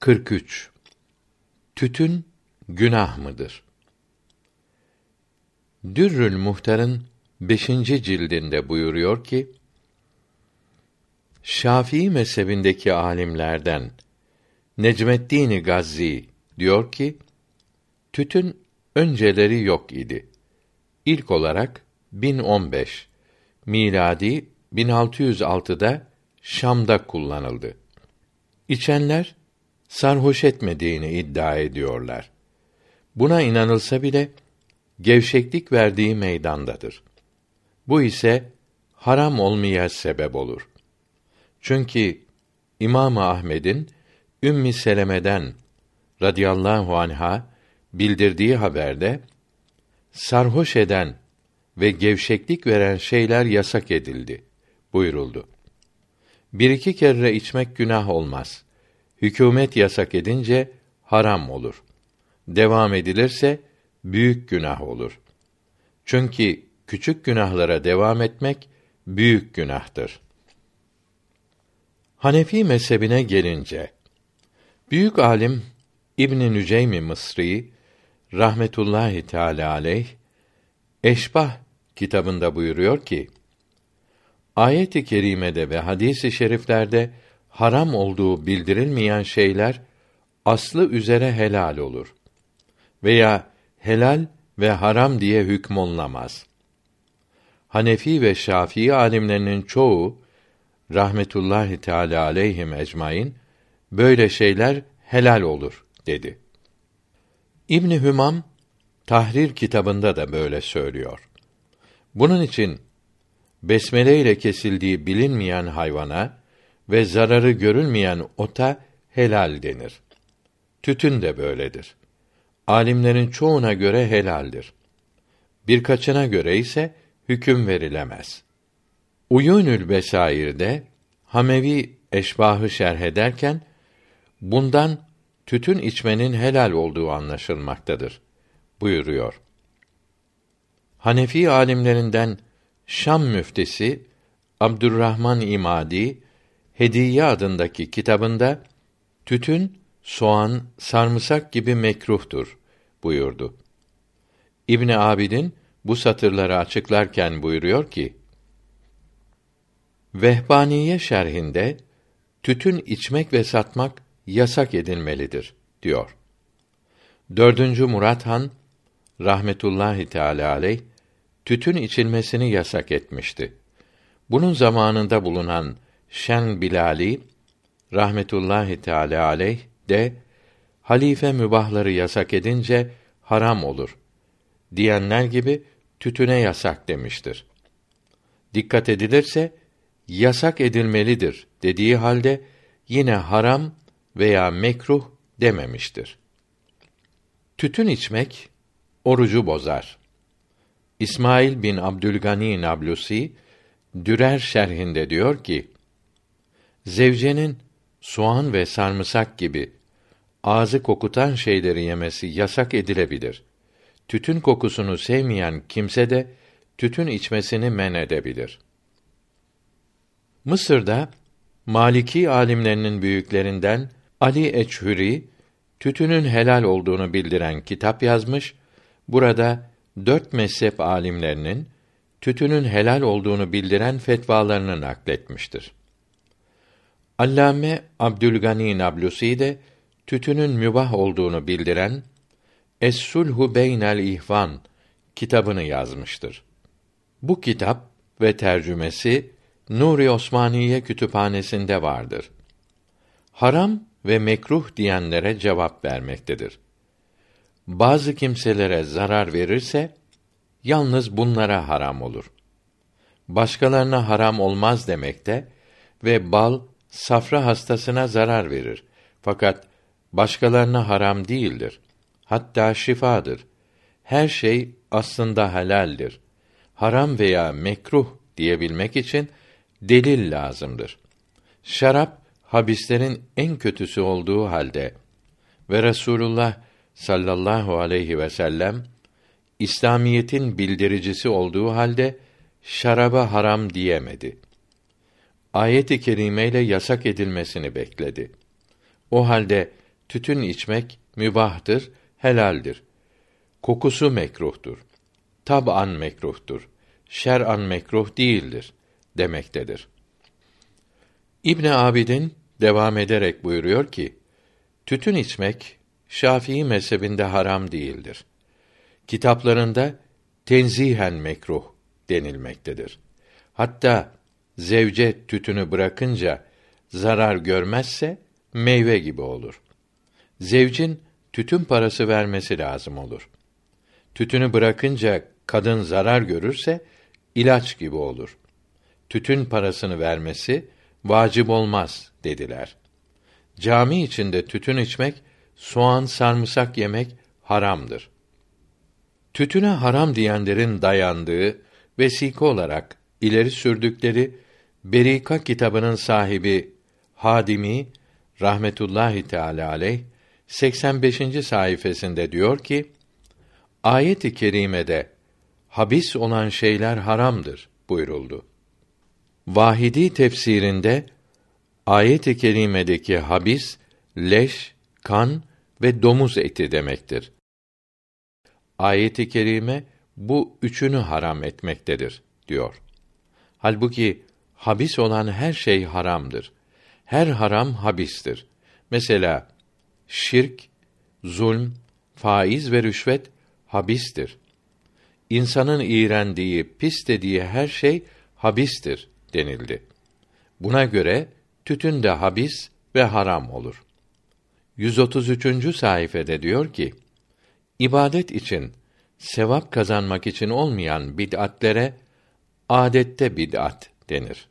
43 Tütün günah mıdır? Dürrül Muhtar'ın 5. cildinde buyuruyor ki Şafii mezhebindeki alimlerden Necmeddin Gazzi diyor ki tütün önceleri yok idi. İlk olarak 1015 miladi 1606'da Şam'da kullanıldı. İçenler sarhoş etmediğini iddia ediyorlar. Buna inanılsa bile gevşeklik verdiği meydandadır. Bu ise haram olmaya sebep olur. Çünkü İmam Ahmed'in Ümmi Seleme'den radıyallahu anha bildirdiği haberde sarhoş eden ve gevşeklik veren şeyler yasak edildi buyuruldu. Bir iki kere içmek günah olmaz. Hükümet yasak edince haram olur. Devam edilirse büyük günah olur. Çünkü küçük günahlara devam etmek büyük günahtır. Hanefi mezhebine gelince büyük alim İbn Nüceym Mısri rahmetullahi teala aleyh Eşbah kitabında buyuruyor ki Ayet-i kerimede ve hadis-i şeriflerde haram olduğu bildirilmeyen şeyler aslı üzere helal olur veya helal ve haram diye hükmolunamaz. Hanefi ve Şafii alimlerinin çoğu rahmetullahi teala aleyhim ecmaîn böyle şeyler helal olur dedi. İbn Hümam Tahrir kitabında da böyle söylüyor. Bunun için besmele ile kesildiği bilinmeyen hayvana ve zararı görülmeyen ota helal denir. Tütün de böyledir. Alimlerin çoğuna göre helaldir. Birkaçına göre ise hüküm verilemez. Uyunül Besair'de Hamevi eşbahı şerh ederken bundan tütün içmenin helal olduğu anlaşılmaktadır buyuruyor. Hanefi alimlerinden Şam müftisi Abdurrahman İmadi Hediye adındaki kitabında tütün, soğan, sarımsak gibi mekruhtur buyurdu. İbn Abidin bu satırları açıklarken buyuruyor ki: Vehbaniye şerhinde tütün içmek ve satmak yasak edilmelidir diyor. Dördüncü Murat Han rahmetullahi teala aleyh tütün içilmesini yasak etmişti. Bunun zamanında bulunan Şen Bilali rahmetullahi teala aleyh de halife mübahları yasak edince haram olur diyenler gibi tütüne yasak demiştir. Dikkat edilirse yasak edilmelidir dediği halde yine haram veya mekruh dememiştir. Tütün içmek orucu bozar. İsmail bin Abdülgani Nablusi Dürer şerhinde diyor ki: Zevcenin soğan ve sarımsak gibi ağzı kokutan şeyleri yemesi yasak edilebilir. Tütün kokusunu sevmeyen kimse de tütün içmesini men edebilir. Mısır'da Maliki alimlerinin büyüklerinden Ali Eçhüri tütünün helal olduğunu bildiren kitap yazmış. Burada dört mezhep alimlerinin tütünün helal olduğunu bildiren fetvalarını nakletmiştir. Allame Abdülgani Nablusi de tütünün mübah olduğunu bildiren Es-Sulhu Beynel İhvan kitabını yazmıştır. Bu kitap ve tercümesi Nuri Osmaniye Kütüphanesi'nde vardır. Haram ve mekruh diyenlere cevap vermektedir. Bazı kimselere zarar verirse yalnız bunlara haram olur. Başkalarına haram olmaz demekte ve bal safra hastasına zarar verir. Fakat başkalarına haram değildir. Hatta şifadır. Her şey aslında helaldir. Haram veya mekruh diyebilmek için delil lazımdır. Şarap habislerin en kötüsü olduğu halde ve Resulullah sallallahu aleyhi ve sellem İslamiyetin bildiricisi olduğu halde şaraba haram diyemedi. Ayet-i kerimeyle yasak edilmesini bekledi. O halde tütün içmek mübahtır, helaldir. Kokusu mekruhtur. Tab'an mekruhtur. Şer'an mekruh değildir demektedir. İbn Abidin devam ederek buyuruyor ki: Tütün içmek Şafii mezhebinde haram değildir. Kitaplarında tenzihen mekruh denilmektedir. Hatta zevce tütünü bırakınca zarar görmezse meyve gibi olur. Zevcin tütün parası vermesi lazım olur. Tütünü bırakınca kadın zarar görürse ilaç gibi olur. Tütün parasını vermesi vacip olmaz dediler. Cami içinde tütün içmek, soğan, sarımsak yemek haramdır. Tütüne haram diyenlerin dayandığı vesika olarak ileri sürdükleri Berika kitabının sahibi Hadimi rahmetullahi teala aleyh 85. sayfasında diyor ki: Ayet-i kerimede habis olan şeyler haramdır buyuruldu. Vahidi tefsirinde ayet-i kerimedeki habis leş, kan ve domuz eti demektir. Ayet-i kerime bu üçünü haram etmektedir diyor. Halbuki habis olan her şey haramdır. Her haram habistir. Mesela şirk, zulm, faiz ve rüşvet habistir. İnsanın iğrendiği, pis dediği her şey habistir denildi. Buna göre tütün de habis ve haram olur. 133. sayfede diyor ki: İbadet için, sevap kazanmak için olmayan bid'atlere adette bid'at denir.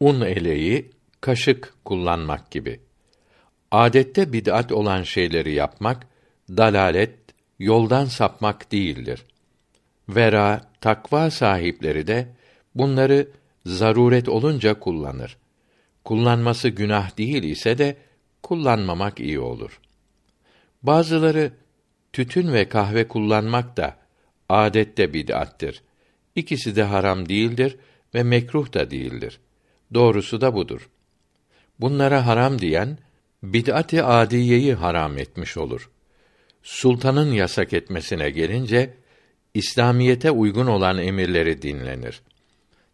Un eleği, kaşık kullanmak gibi. Adette bid'at olan şeyleri yapmak dalalet, yoldan sapmak değildir. Vera, takva sahipleri de bunları zaruret olunca kullanır. Kullanması günah değil ise de kullanmamak iyi olur. Bazıları tütün ve kahve kullanmak da adette bid'attir. İkisi de haram değildir ve mekruh da değildir. Doğrusu da budur. Bunlara haram diyen bid'at-ı adiyeyi haram etmiş olur. Sultanın yasak etmesine gelince İslamiyete uygun olan emirleri dinlenir.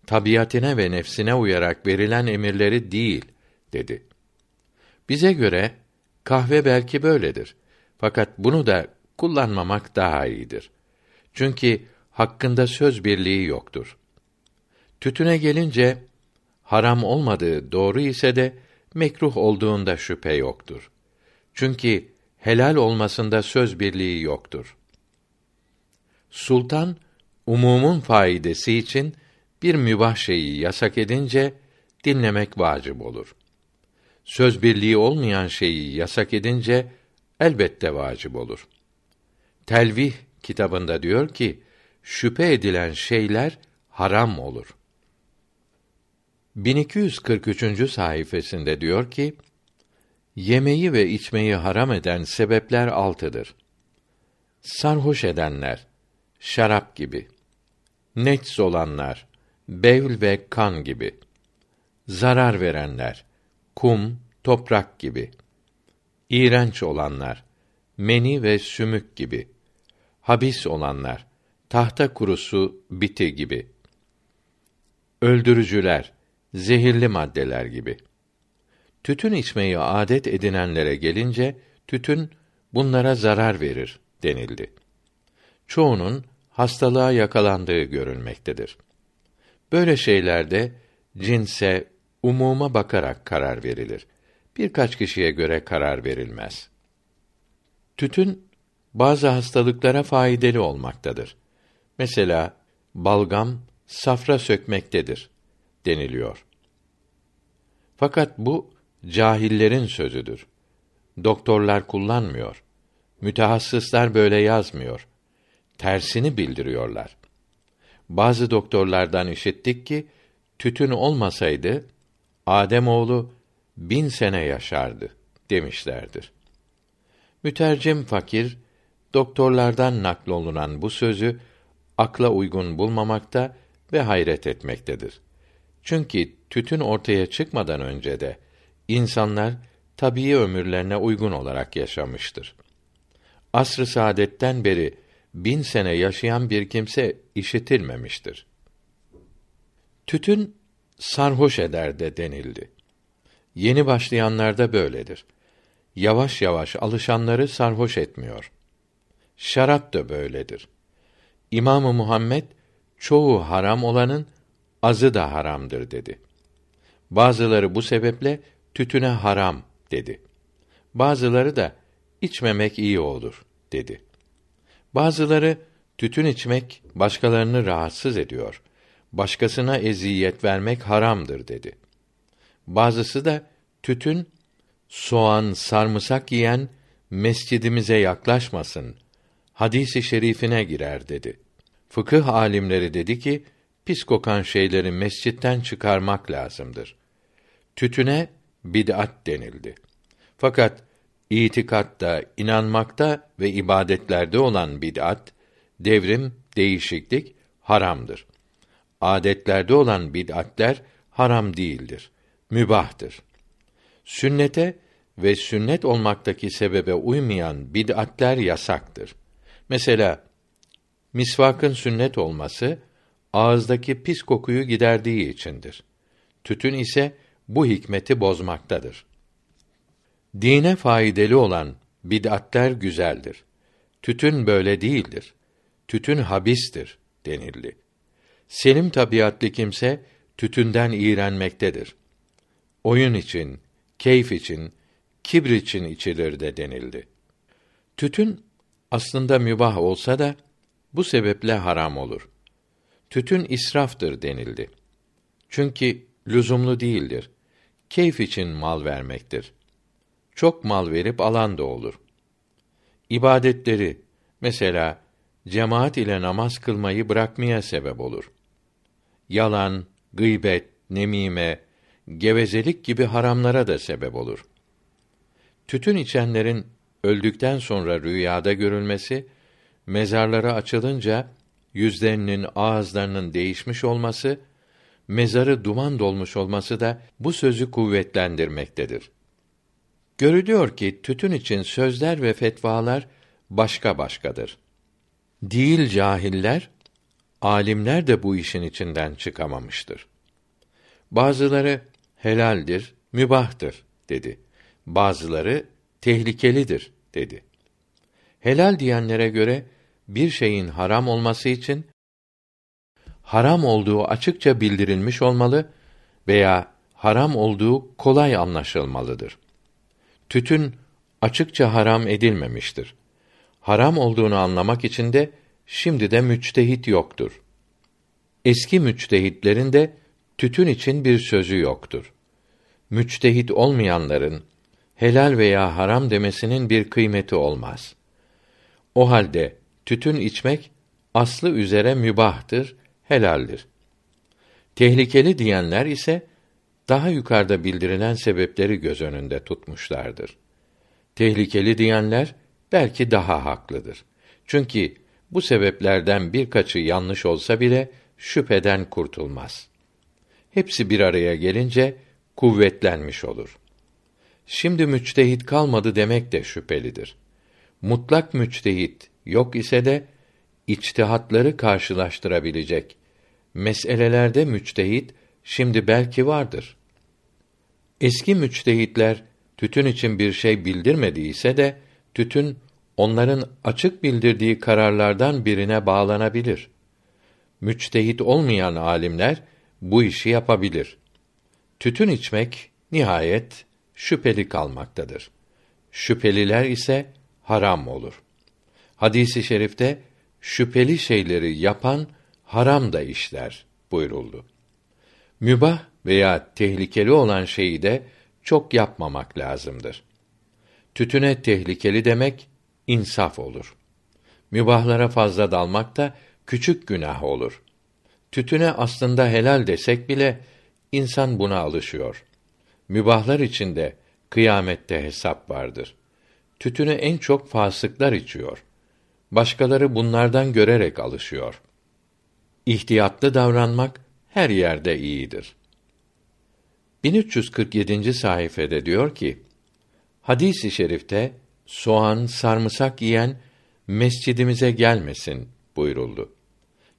Tabiatine ve nefsine uyarak verilen emirleri değil dedi. Bize göre kahve belki böyledir. Fakat bunu da kullanmamak daha iyidir. Çünkü hakkında söz birliği yoktur. Tütüne gelince haram olmadığı doğru ise de mekruh olduğunda şüphe yoktur. Çünkü helal olmasında söz birliği yoktur. Sultan umumun faidesi için bir mübah şeyi yasak edince dinlemek vacip olur. Söz birliği olmayan şeyi yasak edince elbette vacip olur. Telvih kitabında diyor ki şüphe edilen şeyler haram olur. 1243. sayfasında diyor ki yemeği ve içmeyi haram eden sebepler altıdır. Sarhoş edenler, şarap gibi. Nets olanlar, bevl ve kan gibi. Zarar verenler, kum, toprak gibi. İğrenç olanlar, meni ve sümük gibi. Habis olanlar, tahta kurusu, biti gibi. Öldürücüler, zehirli maddeler gibi. Tütün içmeyi adet edinenlere gelince tütün bunlara zarar verir denildi. Çoğunun hastalığa yakalandığı görülmektedir. Böyle şeylerde cinse, umuma bakarak karar verilir. Birkaç kişiye göre karar verilmez. Tütün bazı hastalıklara faydalı olmaktadır. Mesela balgam safra sökmektedir deniliyor. Fakat bu cahillerin sözüdür. Doktorlar kullanmıyor. Mütehassıslar böyle yazmıyor. Tersini bildiriyorlar. Bazı doktorlardan işittik ki tütün olmasaydı Adem oğlu bin sene yaşardı demişlerdir. Mütercim fakir doktorlardan naklolunan bu sözü akla uygun bulmamakta ve hayret etmektedir. Çünkü tütün ortaya çıkmadan önce de insanlar tabii ömürlerine uygun olarak yaşamıştır. Asr-ı saadetten beri bin sene yaşayan bir kimse işitilmemiştir. Tütün sarhoş eder de denildi. Yeni başlayanlarda böyledir. Yavaş yavaş alışanları sarhoş etmiyor. Şarap da böyledir. İmamı Muhammed çoğu haram olanın azı da haramdır dedi. Bazıları bu sebeple tütüne haram dedi. Bazıları da içmemek iyi olur dedi. Bazıları tütün içmek başkalarını rahatsız ediyor. Başkasına eziyet vermek haramdır dedi. Bazısı da tütün soğan, sarımsak yiyen mescidimize yaklaşmasın. Hadisi şerifine girer dedi. Fıkıh alimleri dedi ki pis kokan şeyleri mescitten çıkarmak lazımdır. Tütüne bid'at denildi. Fakat itikatta, inanmakta ve ibadetlerde olan bid'at, devrim, değişiklik haramdır. Adetlerde olan bid'atler haram değildir, mübahtır. Sünnete ve sünnet olmaktaki sebebe uymayan bid'atler yasaktır. Mesela misvakın sünnet olması ağızdaki pis kokuyu giderdiği içindir. Tütün ise bu hikmeti bozmaktadır. Dine faydalı olan bid'atler güzeldir. Tütün böyle değildir. Tütün habistir denildi. Selim tabiatlı kimse tütünden iğrenmektedir. Oyun için, keyif için, kibir için içilir de denildi. Tütün aslında mübah olsa da bu sebeple haram olur. Tütün israftır denildi. Çünkü lüzumlu değildir. Keyif için mal vermektir. Çok mal verip alan da olur. İbadetleri mesela cemaat ile namaz kılmayı bırakmaya sebep olur. Yalan, gıybet, nemime, gevezelik gibi haramlara da sebep olur. Tütün içenlerin öldükten sonra rüyada görülmesi, mezarlara açılınca yüzlerinin, ağızlarının değişmiş olması, mezarı duman dolmuş olması da bu sözü kuvvetlendirmektedir. Görülüyor ki tütün için sözler ve fetvalar başka başkadır. Değil cahiller, alimler de bu işin içinden çıkamamıştır. Bazıları helaldir, mübahtır dedi. Bazıları tehlikelidir dedi. Helal diyenlere göre bir şeyin haram olması için haram olduğu açıkça bildirilmiş olmalı veya haram olduğu kolay anlaşılmalıdır. Tütün açıkça haram edilmemiştir. Haram olduğunu anlamak için de şimdi de müçtehit yoktur. Eski müçtehitlerin de tütün için bir sözü yoktur. Müçtehit olmayanların helal veya haram demesinin bir kıymeti olmaz. O halde tütün içmek aslı üzere mübahtır, helaldir. Tehlikeli diyenler ise daha yukarıda bildirilen sebepleri göz önünde tutmuşlardır. Tehlikeli diyenler belki daha haklıdır. Çünkü bu sebeplerden birkaçı yanlış olsa bile şüpheden kurtulmaz. Hepsi bir araya gelince kuvvetlenmiş olur. Şimdi müçtehit kalmadı demek de şüphelidir. Mutlak müçtehit yok ise de içtihatları karşılaştırabilecek meselelerde müçtehit şimdi belki vardır. Eski müçtehitler tütün için bir şey bildirmediyse de tütün onların açık bildirdiği kararlardan birine bağlanabilir. Müçtehit olmayan alimler bu işi yapabilir. Tütün içmek nihayet şüpheli kalmaktadır. Şüpheliler ise haram olur. Hadisi şerifte şüpheli şeyleri yapan haram da işler buyuruldu. Mübah veya tehlikeli olan şeyi de çok yapmamak lazımdır. Tütüne tehlikeli demek insaf olur. Mübahlara fazla dalmak da küçük günah olur. Tütüne aslında helal desek bile insan buna alışıyor. Mübahlar içinde kıyamette hesap vardır. Tütünü en çok fasıklar içiyor. Başkaları bunlardan görerek alışıyor. İhtiyatlı davranmak her yerde iyidir. 1347. sayfede diyor ki: Hadis-i şerifte soğan, sarımsak yiyen mescidimize gelmesin buyuruldu.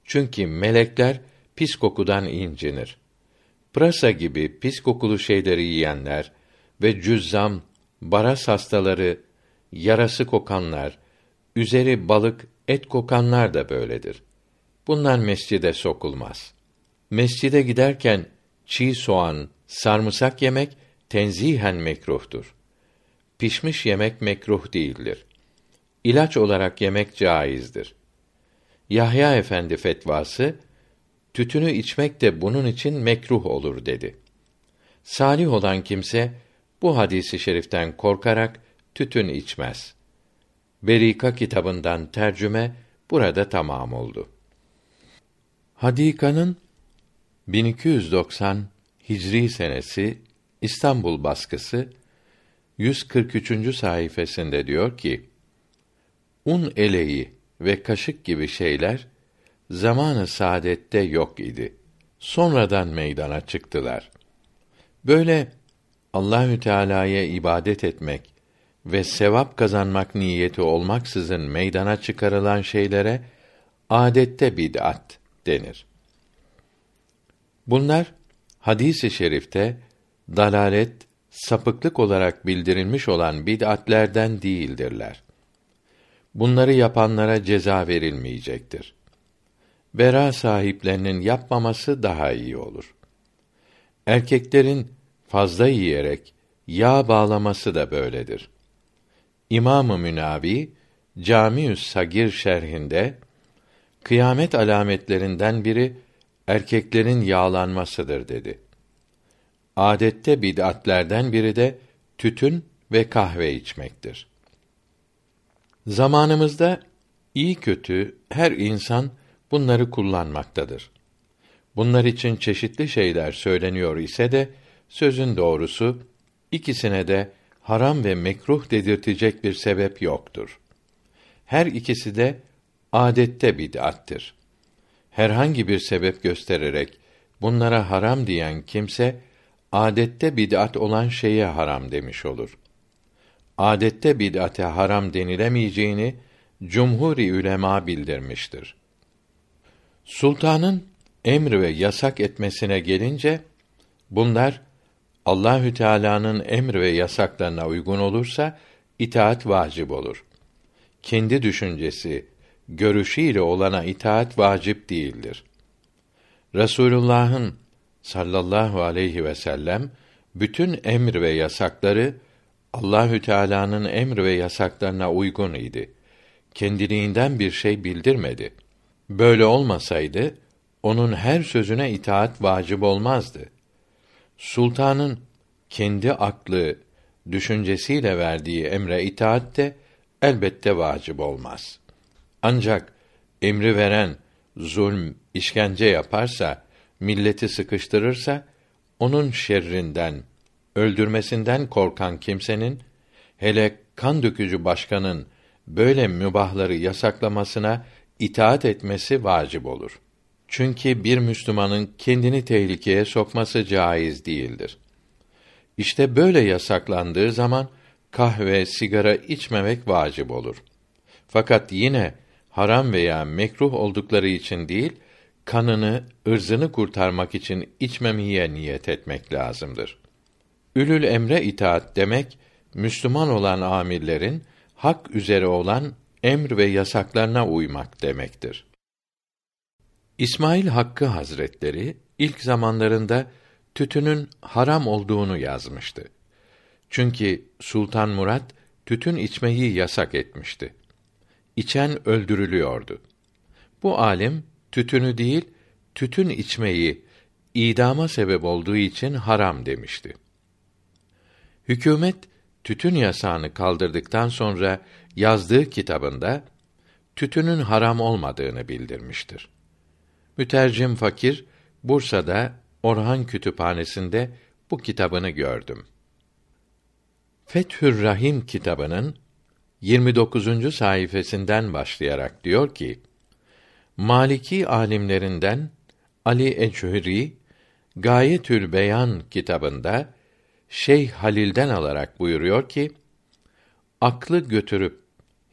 Çünkü melekler pis kokudan incinir. Pırasa gibi pis kokulu şeyleri yiyenler ve cüzzam, baras hastaları, yarası kokanlar, üzeri balık, et kokanlar da böyledir. Bunlar mescide sokulmaz. Mescide giderken çiğ soğan, sarımsak yemek tenzihen mekruhtur. Pişmiş yemek mekruh değildir. İlaç olarak yemek caizdir. Yahya Efendi fetvası tütünü içmek de bunun için mekruh olur dedi. Salih olan kimse bu hadisi şeriften korkarak tütün içmez. Berika kitabından tercüme burada tamam oldu. Hadika'nın 1290 Hicri senesi İstanbul baskısı 143. sayfasında diyor ki: Un eleği ve kaşık gibi şeyler zamanı saadette yok idi. Sonradan meydana çıktılar. Böyle Allahü Teala'ya ibadet etmek ve sevap kazanmak niyeti olmaksızın meydana çıkarılan şeylere adette bid'at denir. Bunlar hadisi şerifte dalalet, sapıklık olarak bildirilmiş olan bid'atlerden değildirler. Bunları yapanlara ceza verilmeyecektir. Bera sahiplerinin yapmaması daha iyi olur. Erkeklerin fazla yiyerek yağ bağlaması da böyledir. İmamı Münavi Camiü's Sagir şerhinde kıyamet alametlerinden biri erkeklerin yağlanmasıdır dedi. Adette bid'atlerden biri de tütün ve kahve içmektir. Zamanımızda iyi kötü her insan bunları kullanmaktadır. Bunlar için çeşitli şeyler söyleniyor ise de sözün doğrusu ikisine de haram ve mekruh dedirtecek bir sebep yoktur. Her ikisi de adette bid'attir. Herhangi bir sebep göstererek bunlara haram diyen kimse adette bid'at olan şeye haram demiş olur. Adette bid'ate haram denilemeyeceğini cumhuri ülema bildirmiştir. Sultanın emr ve yasak etmesine gelince bunlar Allahü Teala'nın emr ve yasaklarına uygun olursa itaat vacip olur. Kendi düşüncesi, görüşüyle olana itaat vacip değildir. Resulullah'ın sallallahu aleyhi ve sellem bütün emr ve yasakları Allahü Teala'nın emr ve yasaklarına uygun idi. Kendiliğinden bir şey bildirmedi. Böyle olmasaydı onun her sözüne itaat vacip olmazdı. Sultanın kendi aklı, düşüncesiyle verdiği emre itaat de elbette vacip olmaz. Ancak emri veren zulm, işkence yaparsa, milleti sıkıştırırsa onun şerrinden, öldürmesinden korkan kimsenin hele kan dökücü başkanın böyle mübahları yasaklamasına itaat etmesi vacip olur. Çünkü bir Müslümanın kendini tehlikeye sokması caiz değildir. İşte böyle yasaklandığı zaman kahve, sigara içmemek vacip olur. Fakat yine haram veya mekruh oldukları için değil, kanını, ırzını kurtarmak için içmemeye niyet etmek lazımdır. Ülül emre itaat demek Müslüman olan amirlerin hak üzere olan emr ve yasaklarına uymak demektir. İsmail Hakkı Hazretleri ilk zamanlarında tütünün haram olduğunu yazmıştı. Çünkü Sultan Murat tütün içmeyi yasak etmişti. İçen öldürülüyordu. Bu alim tütünü değil, tütün içmeyi idama sebep olduğu için haram demişti. Hükümet tütün yasağını kaldırdıktan sonra yazdığı kitabında tütünün haram olmadığını bildirmiştir. Mütercim fakir Bursa'da Orhan Kütüphanesi'nde bu kitabını gördüm. Fethür Rahim kitabının 29. sayfasından başlayarak diyor ki: Maliki alimlerinden Ali Eçhüri Gayetül Beyan kitabında Şeyh Halil'den alarak buyuruyor ki aklı götürüp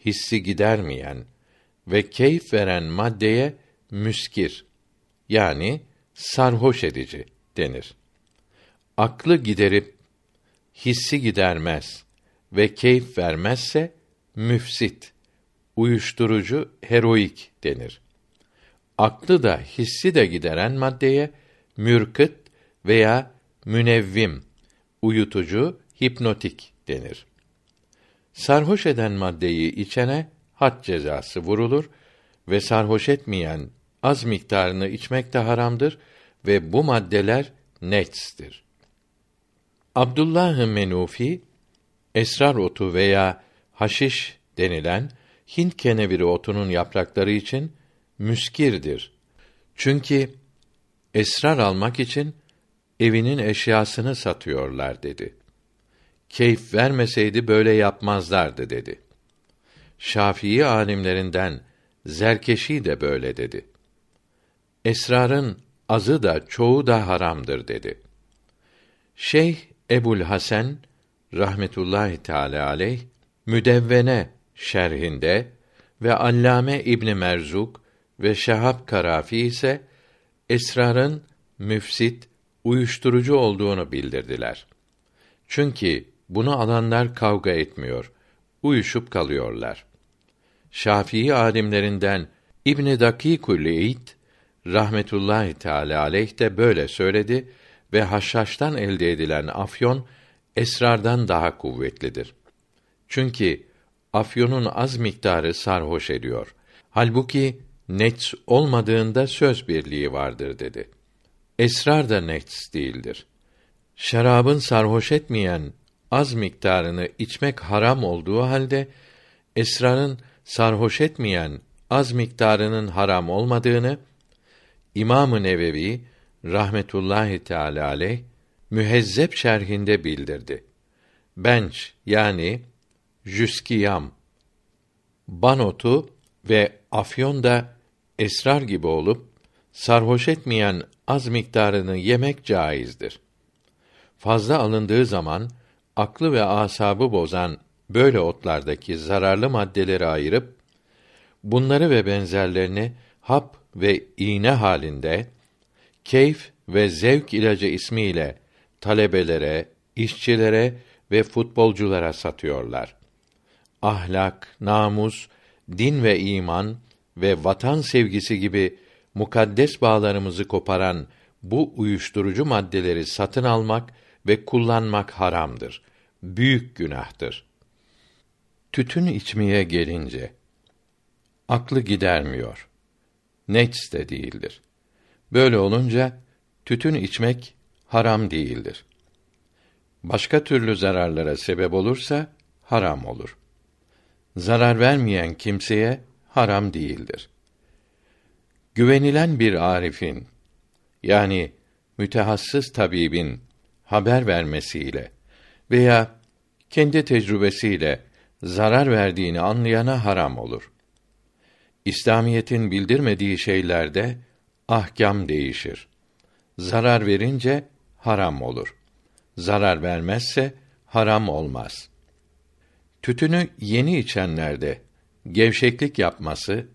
hissi gidermeyen ve keyif veren maddeye müskir yani sarhoş edici denir. Aklı giderip hissi gidermez ve keyif vermezse müfsit, uyuşturucu, heroik denir. Aklı da hissi de gideren maddeye mürkıt veya münevvim, uyutucu, hipnotik denir. Sarhoş eden maddeyi içene had cezası vurulur ve sarhoş etmeyen az miktarını içmek de haramdır ve bu maddeler netstir. Abdullah Menufi esrar otu veya haşiş denilen Hint keneviri otunun yaprakları için müskirdir. Çünkü esrar almak için evinin eşyasını satıyorlar dedi. Keyif vermeseydi böyle yapmazlardı dedi. Şafii alimlerinden Zerkeşi de böyle dedi. Esrarın azı da çoğu da haramdır dedi. Şeyh Ebul Hasan rahmetullahi teala aleyh Müdevvene şerhinde ve Allame İbn Merzuk ve Şehab Karafi ise esrarın müfsit, uyuşturucu olduğunu bildirdiler. Çünkü bunu alanlar kavga etmiyor, uyuşup kalıyorlar. Şafii alimlerinden İbn Dakikul Eid rahmetullahi teala aleyh de böyle söyledi ve haşhaştan elde edilen afyon esrardan daha kuvvetlidir. Çünkü afyonun az miktarı sarhoş ediyor. Halbuki nets olmadığında söz birliği vardır dedi. Esrar da nets değildir. Şarabın sarhoş etmeyen az miktarını içmek haram olduğu halde esrarın sarhoş etmeyen az miktarının haram olmadığını İmam-ı Nevevi rahmetullahi teala aleyh mühezzep şerhinde bildirdi. Benç yani jüskiyam banotu ve afyon da esrar gibi olup sarhoş etmeyen az miktarını yemek caizdir. Fazla alındığı zaman aklı ve asabı bozan böyle otlardaki zararlı maddeleri ayırıp bunları ve benzerlerini hap ve iğne halinde keyf ve zevk ilacı ismiyle talebelere, işçilere ve futbolculara satıyorlar. Ahlak, namus, din ve iman ve vatan sevgisi gibi mukaddes bağlarımızı koparan bu uyuşturucu maddeleri satın almak ve kullanmak haramdır. Büyük günahtır. Tütün içmeye gelince aklı gidermiyor. Nets de değildir. Böyle olunca tütün içmek haram değildir. Başka türlü zararlara sebep olursa haram olur. Zarar vermeyen kimseye haram değildir. Güvenilen bir arifin yani mütehassıs tabibin haber vermesiyle veya kendi tecrübesiyle zarar verdiğini anlayana haram olur. İslamiyetin bildirmediği şeylerde ahkam değişir. Zarar verince haram olur. Zarar vermezse haram olmaz. Tütünü yeni içenlerde gevşeklik yapması,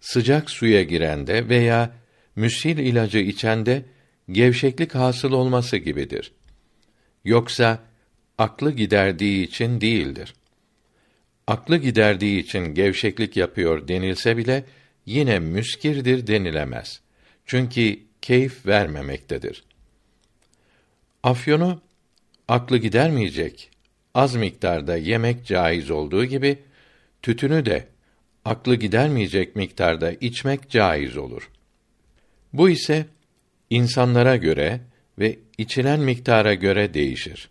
sıcak suya girende veya müsil ilacı içende gevşeklik hasıl olması gibidir. Yoksa aklı giderdiği için değildir. Aklı giderdiği için gevşeklik yapıyor denilse bile yine müskirdir denilemez. Çünkü keyif vermemektedir. Afyonu aklı gidermeyecek az miktarda yemek caiz olduğu gibi tütünü de aklı gidermeyecek miktarda içmek caiz olur. Bu ise insanlara göre ve içilen miktara göre değişir.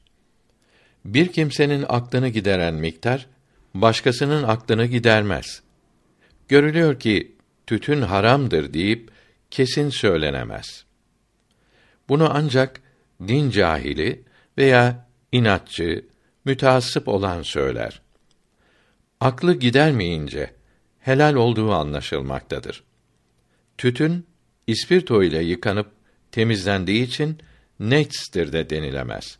Bir kimsenin aklını gideren miktar başkasının aklını gidermez. Görülüyor ki tütün haramdır deyip kesin söylenemez. Bunu ancak din cahili veya inatçı, müteassıp olan söyler. Aklı gidermeyince helal olduğu anlaşılmaktadır. Tütün ispirto ile yıkanıp temizlendiği için netstir de denilemez.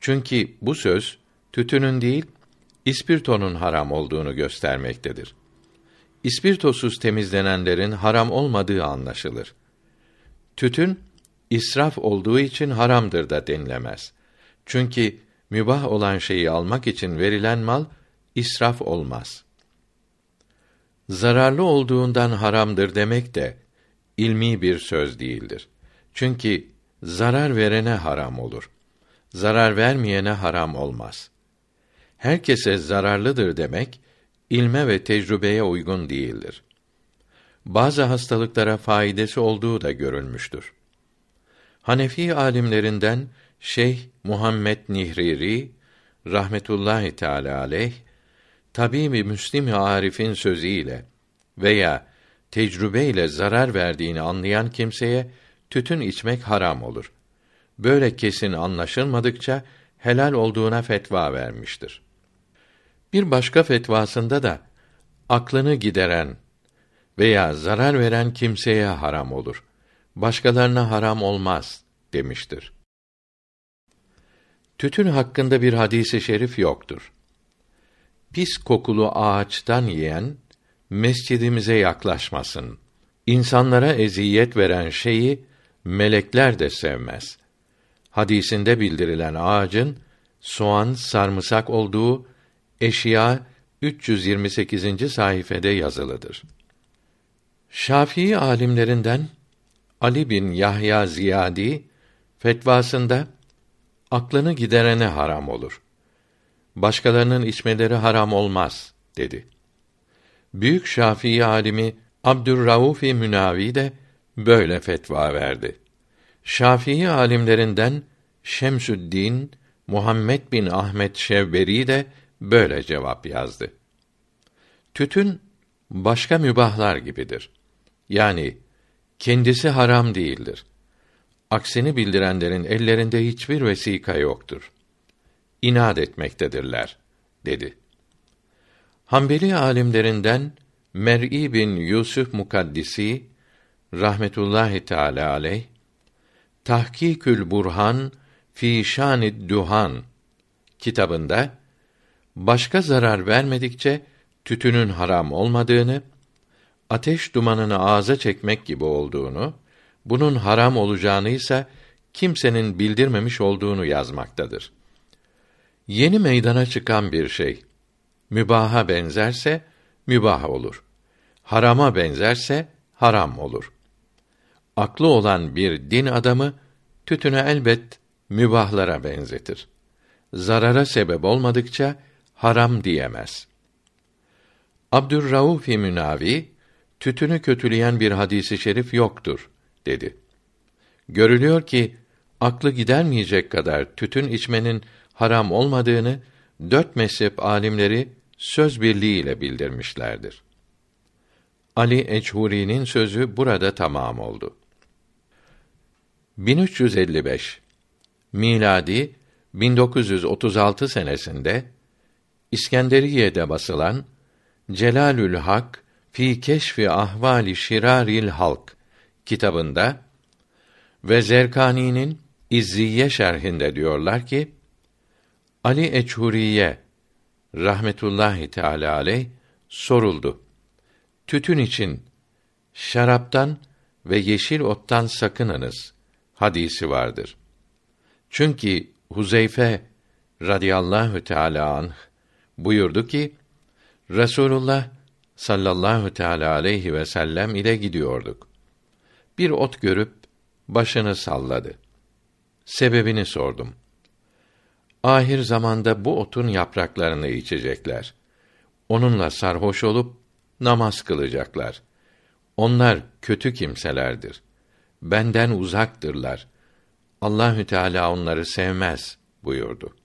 Çünkü bu söz tütünün değil ispirtonun haram olduğunu göstermektedir. İspirtosuz temizlenenlerin haram olmadığı anlaşılır. Tütün israf olduğu için haramdır da denilemez. Çünkü mübah olan şeyi almak için verilen mal israf olmaz. Zararlı olduğundan haramdır demek de ilmi bir söz değildir. Çünkü zarar verene haram olur. Zarar vermeyene haram olmaz. Herkese zararlıdır demek ilme ve tecrübeye uygun değildir. Bazı hastalıklara faydası olduğu da görülmüştür. Hanefi alimlerinden Şeyh Muhammed Nihriri rahmetullahi teala aleyh tabii Müslim Arif'in sözüyle veya tecrübeyle zarar verdiğini anlayan kimseye tütün içmek haram olur. Böyle kesin anlaşılmadıkça helal olduğuna fetva vermiştir. Bir başka fetvasında da aklını gideren veya zarar veren kimseye haram olur. Başkalarına haram olmaz demiştir. Tütün hakkında bir hadisi şerif yoktur. Pis kokulu ağaçtan yiyen mescidimize yaklaşmasın. İnsanlara eziyet veren şeyi melekler de sevmez. Hadisinde bildirilen ağacın soğan, sarımsak olduğu Eşya 328. sayfede yazılıdır. Şafii alimlerinden Ali bin Yahya Ziyadi fetvasında aklını giderene haram olur. Başkalarının içmeleri haram olmaz dedi. Büyük Şafii alimi Abdurraufi Münavi de böyle fetva verdi. Şafii alimlerinden Şemsüddin Muhammed bin Ahmet Şevberi de böyle cevap yazdı. Tütün başka mübahlar gibidir. Yani kendisi haram değildir. Aksini bildirenlerin ellerinde hiçbir vesika yoktur. İnat etmektedirler, dedi. Hanbeli alimlerinden Mer'i bin Yusuf Mukaddisi rahmetullahi teala aleyh Tahkikül Burhan fi Şanid Duhan kitabında başka zarar vermedikçe tütünün haram olmadığını, ateş dumanını ağza çekmek gibi olduğunu, bunun haram olacağını ise kimsenin bildirmemiş olduğunu yazmaktadır. Yeni meydana çıkan bir şey mübaha benzerse mübah olur. Harama benzerse haram olur. Aklı olan bir din adamı tütünü elbet mübahlara benzetir. Zarara sebep olmadıkça haram diyemez. Abdurrauf Münavi tütünü kötüleyen bir hadisi şerif yoktur dedi. Görülüyor ki aklı gidermeyecek kadar tütün içmenin haram olmadığını dört mezhep alimleri söz birliğiyle bildirmişlerdir. Ali Eçhuri'nin sözü burada tamam oldu. 1355 miladi 1936 senesinde İskenderiye'de basılan Celalül Hak fi Keşfi Ahvali Şiraril Halk kitabında ve Zerkani'nin İzziye şerhinde diyorlar ki Ali Eçhuriye rahmetullahi teala aleyh soruldu. Tütün için şaraptan ve yeşil ottan sakınınız hadisi vardır. Çünkü Huzeyfe radıyallahu teala anh buyurdu ki Resulullah sallallahu teala aleyhi ve sellem ile gidiyorduk. Bir ot görüp başını salladı. Sebebini sordum. Ahir zamanda bu otun yapraklarını içecekler. Onunla sarhoş olup namaz kılacaklar. Onlar kötü kimselerdir. Benden uzaktırlar. Allahü Teala onları sevmez buyurdu.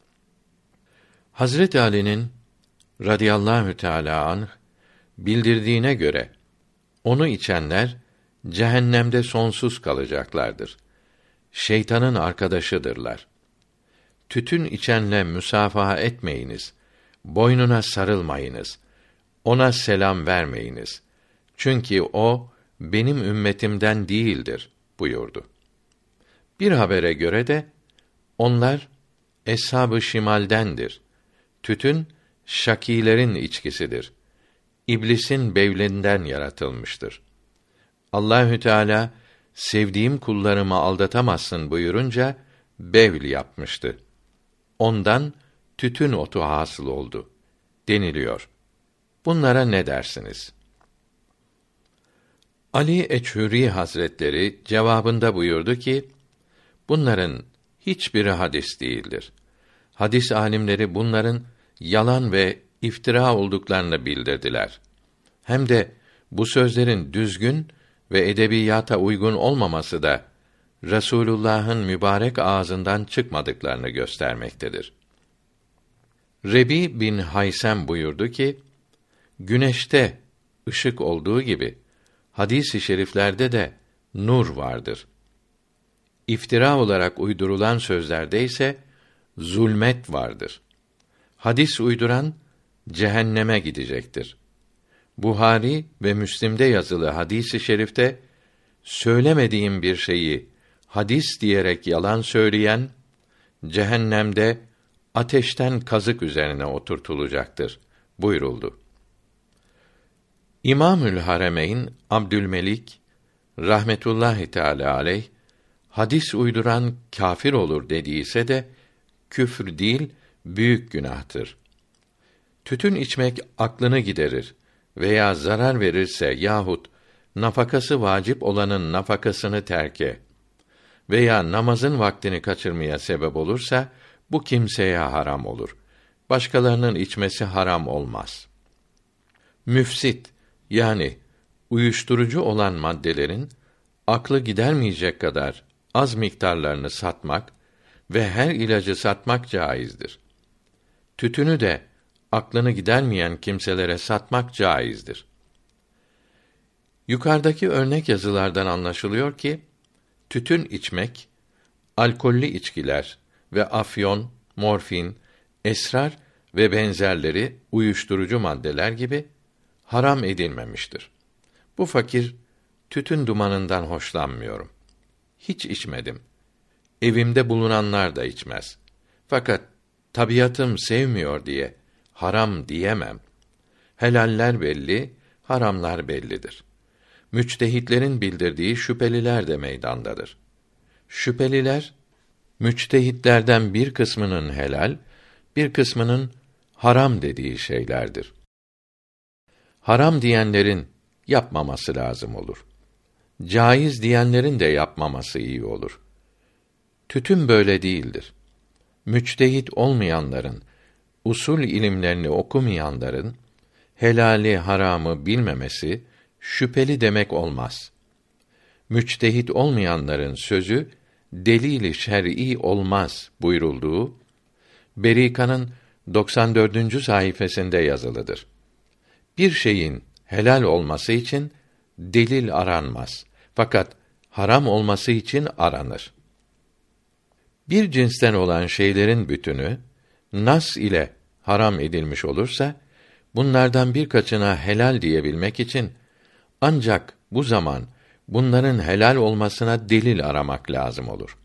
Hazret Ali'nin radıyallahu teala anh bildirdiğine göre onu içenler cehennemde sonsuz kalacaklardır. Şeytanın arkadaşıdırlar. Tütün içenle müsafaha etmeyiniz. Boynuna sarılmayınız. Ona selam vermeyiniz. Çünkü o benim ümmetimden değildir buyurdu. Bir habere göre de onlar eshab-ı şimaldendir. Tütün şakilerin içkisidir. İblisin bevlinden yaratılmıştır. Allahü Teala sevdiğim kullarımı aldatamazsın buyurunca bevl yapmıştı. Ondan tütün otu hasıl oldu deniliyor. Bunlara ne dersiniz? Ali Eçhuri Hazretleri cevabında buyurdu ki, bunların hiçbiri hadis değildir. Hadis alimleri bunların yalan ve iftira olduklarını bildirdiler. Hem de bu sözlerin düzgün ve edebiyata uygun olmaması da Resulullah'ın mübarek ağzından çıkmadıklarını göstermektedir. Rebi bin Haysem buyurdu ki, güneşte ışık olduğu gibi hadis-i şeriflerde de nur vardır. İftira olarak uydurulan sözlerde ise zulmet vardır. Hadis uyduran cehenneme gidecektir. Buhari ve Müslim'de yazılı hadisi i şerifte söylemediğim bir şeyi hadis diyerek yalan söyleyen cehennemde ateşten kazık üzerine oturtulacaktır buyuruldu. İmamül Haremeyn Abdülmelik rahmetullahi teala aleyh hadis uyduran kafir olur dediyse de küfür değil büyük günahtır. Tütün içmek aklını giderir veya zarar verirse yahut nafakası vacip olanın nafakasını terke veya namazın vaktini kaçırmaya sebep olursa bu kimseye haram olur. Başkalarının içmesi haram olmaz. Müfsit yani uyuşturucu olan maddelerin aklı gidermeyecek kadar az miktarlarını satmak ve her ilacı satmak caizdir. Tütünü de aklını gidermeyen kimselere satmak caizdir. Yukarıdaki örnek yazılardan anlaşılıyor ki tütün içmek, alkollü içkiler ve afyon, morfin, esrar ve benzerleri uyuşturucu maddeler gibi haram edilmemiştir. Bu fakir tütün dumanından hoşlanmıyorum. Hiç içmedim. Evimde bulunanlar da içmez. Fakat tabiatım sevmiyor diye haram diyemem. Helaller belli, haramlar bellidir. Müçtehitlerin bildirdiği şüpheliler de meydandadır. Şüpheliler müçtehitlerden bir kısmının helal, bir kısmının haram dediği şeylerdir. Haram diyenlerin yapmaması lazım olur. Caiz diyenlerin de yapmaması iyi olur. Tütün böyle değildir. Müçtehit olmayanların, usul ilimlerini okumayanların helali haramı bilmemesi şüpheli demek olmaz. Müçtehit olmayanların sözü delili şer'i olmaz buyurulduğu Berika'nın 94. sayfasında yazılıdır. Bir şeyin helal olması için delil aranmaz. Fakat haram olması için aranır. Bir cinsten olan şeylerin bütünü nas ile haram edilmiş olursa bunlardan birkaçına helal diyebilmek için ancak bu zaman bunların helal olmasına delil aramak lazım olur.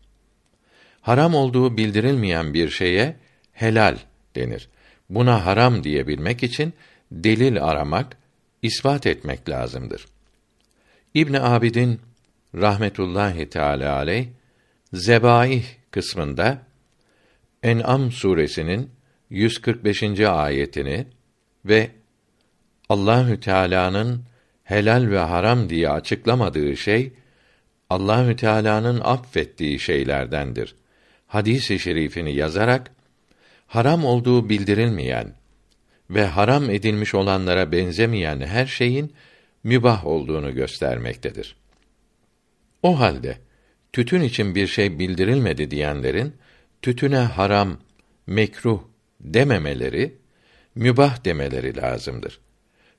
Haram olduğu bildirilmeyen bir şeye helal denir. Buna haram diyebilmek için delil aramak, ispat etmek lazımdır. İbn Abidin rahmetullahi teala aleyh zebaih kısmında En'am suresinin 145. ayetini ve Allahü Teala'nın helal ve haram diye açıklamadığı şey Allahü Teala'nın affettiği şeylerdendir. Hadis-i şerifini yazarak haram olduğu bildirilmeyen ve haram edilmiş olanlara benzemeyen her şeyin mübah olduğunu göstermektedir. O halde tütün için bir şey bildirilmedi diyenlerin tütüne haram, mekruh dememeleri, mübah demeleri lazımdır.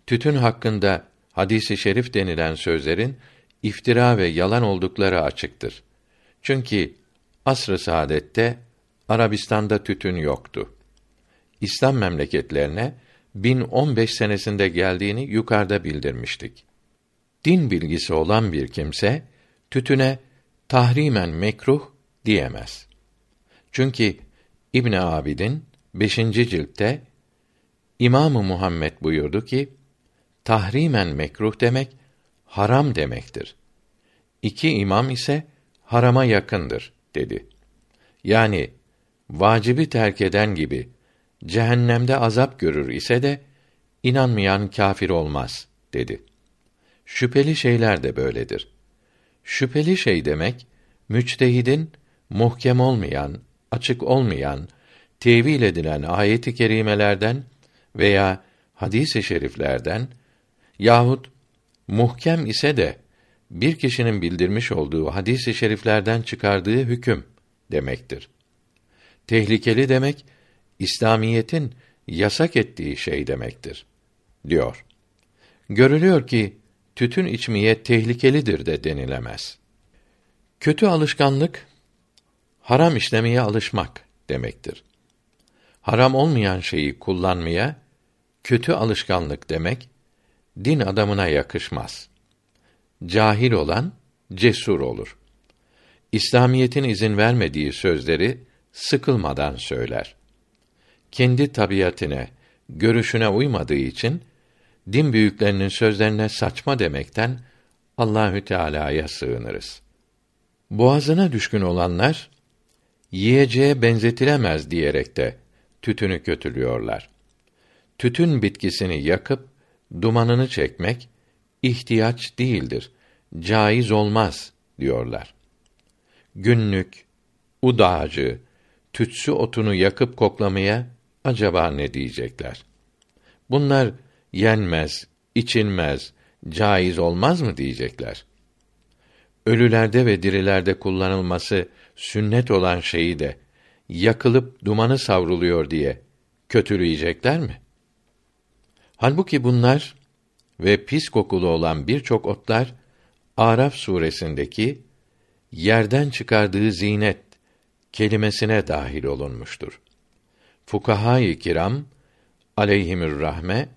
Tütün hakkında hadisi şerif denilen sözlerin iftira ve yalan oldukları açıktır. Çünkü asr-ı saadette Arabistan'da tütün yoktu. İslam memleketlerine 1015 senesinde geldiğini yukarıda bildirmiştik. Din bilgisi olan bir kimse tütüne tahrimen mekruh diyemez. Çünkü İbn Abidin 5. ciltte İmamı Muhammed buyurdu ki, tahrimen mekruh demek haram demektir. İki imam ise harama yakındır dedi. Yani vacibi terk eden gibi cehennemde azap görür ise de inanmayan kâfir olmaz dedi. Şüpheli şeyler de böyledir. Şüpheli şey demek müçtehidin muhkem olmayan, açık olmayan, tevil edilen ayet-i kerimelerden veya hadis-i şeriflerden yahut muhkem ise de bir kişinin bildirmiş olduğu hadis-i şeriflerden çıkardığı hüküm demektir. Tehlikeli demek İslamiyetin yasak ettiği şey demektir diyor. Görülüyor ki tütün içmeye tehlikelidir de denilemez. Kötü alışkanlık haram işlemeye alışmak demektir. Haram olmayan şeyi kullanmaya kötü alışkanlık demek din adamına yakışmaz. Cahil olan cesur olur. İslamiyetin izin vermediği sözleri sıkılmadan söyler. Kendi tabiatine, görüşüne uymadığı için din büyüklerinin sözlerine saçma demekten Allahü Teala'ya sığınırız. Boğazına düşkün olanlar yiyeceğe benzetilemez diyerek de tütünü kötülüyorlar. Tütün bitkisini yakıp dumanını çekmek ihtiyaç değildir. Caiz olmaz diyorlar. Günlük ud tütsü otunu yakıp koklamaya acaba ne diyecekler? Bunlar yenmez, içilmez, caiz olmaz mı diyecekler. Ölülerde ve dirilerde kullanılması sünnet olan şeyi de yakılıp dumanı savruluyor diye kötüleyecekler mi? Halbuki bunlar ve pis kokulu olan birçok otlar Araf suresindeki yerden çıkardığı zinet kelimesine dahil olunmuştur. Fukahâ-i kiram aleyhimür rahme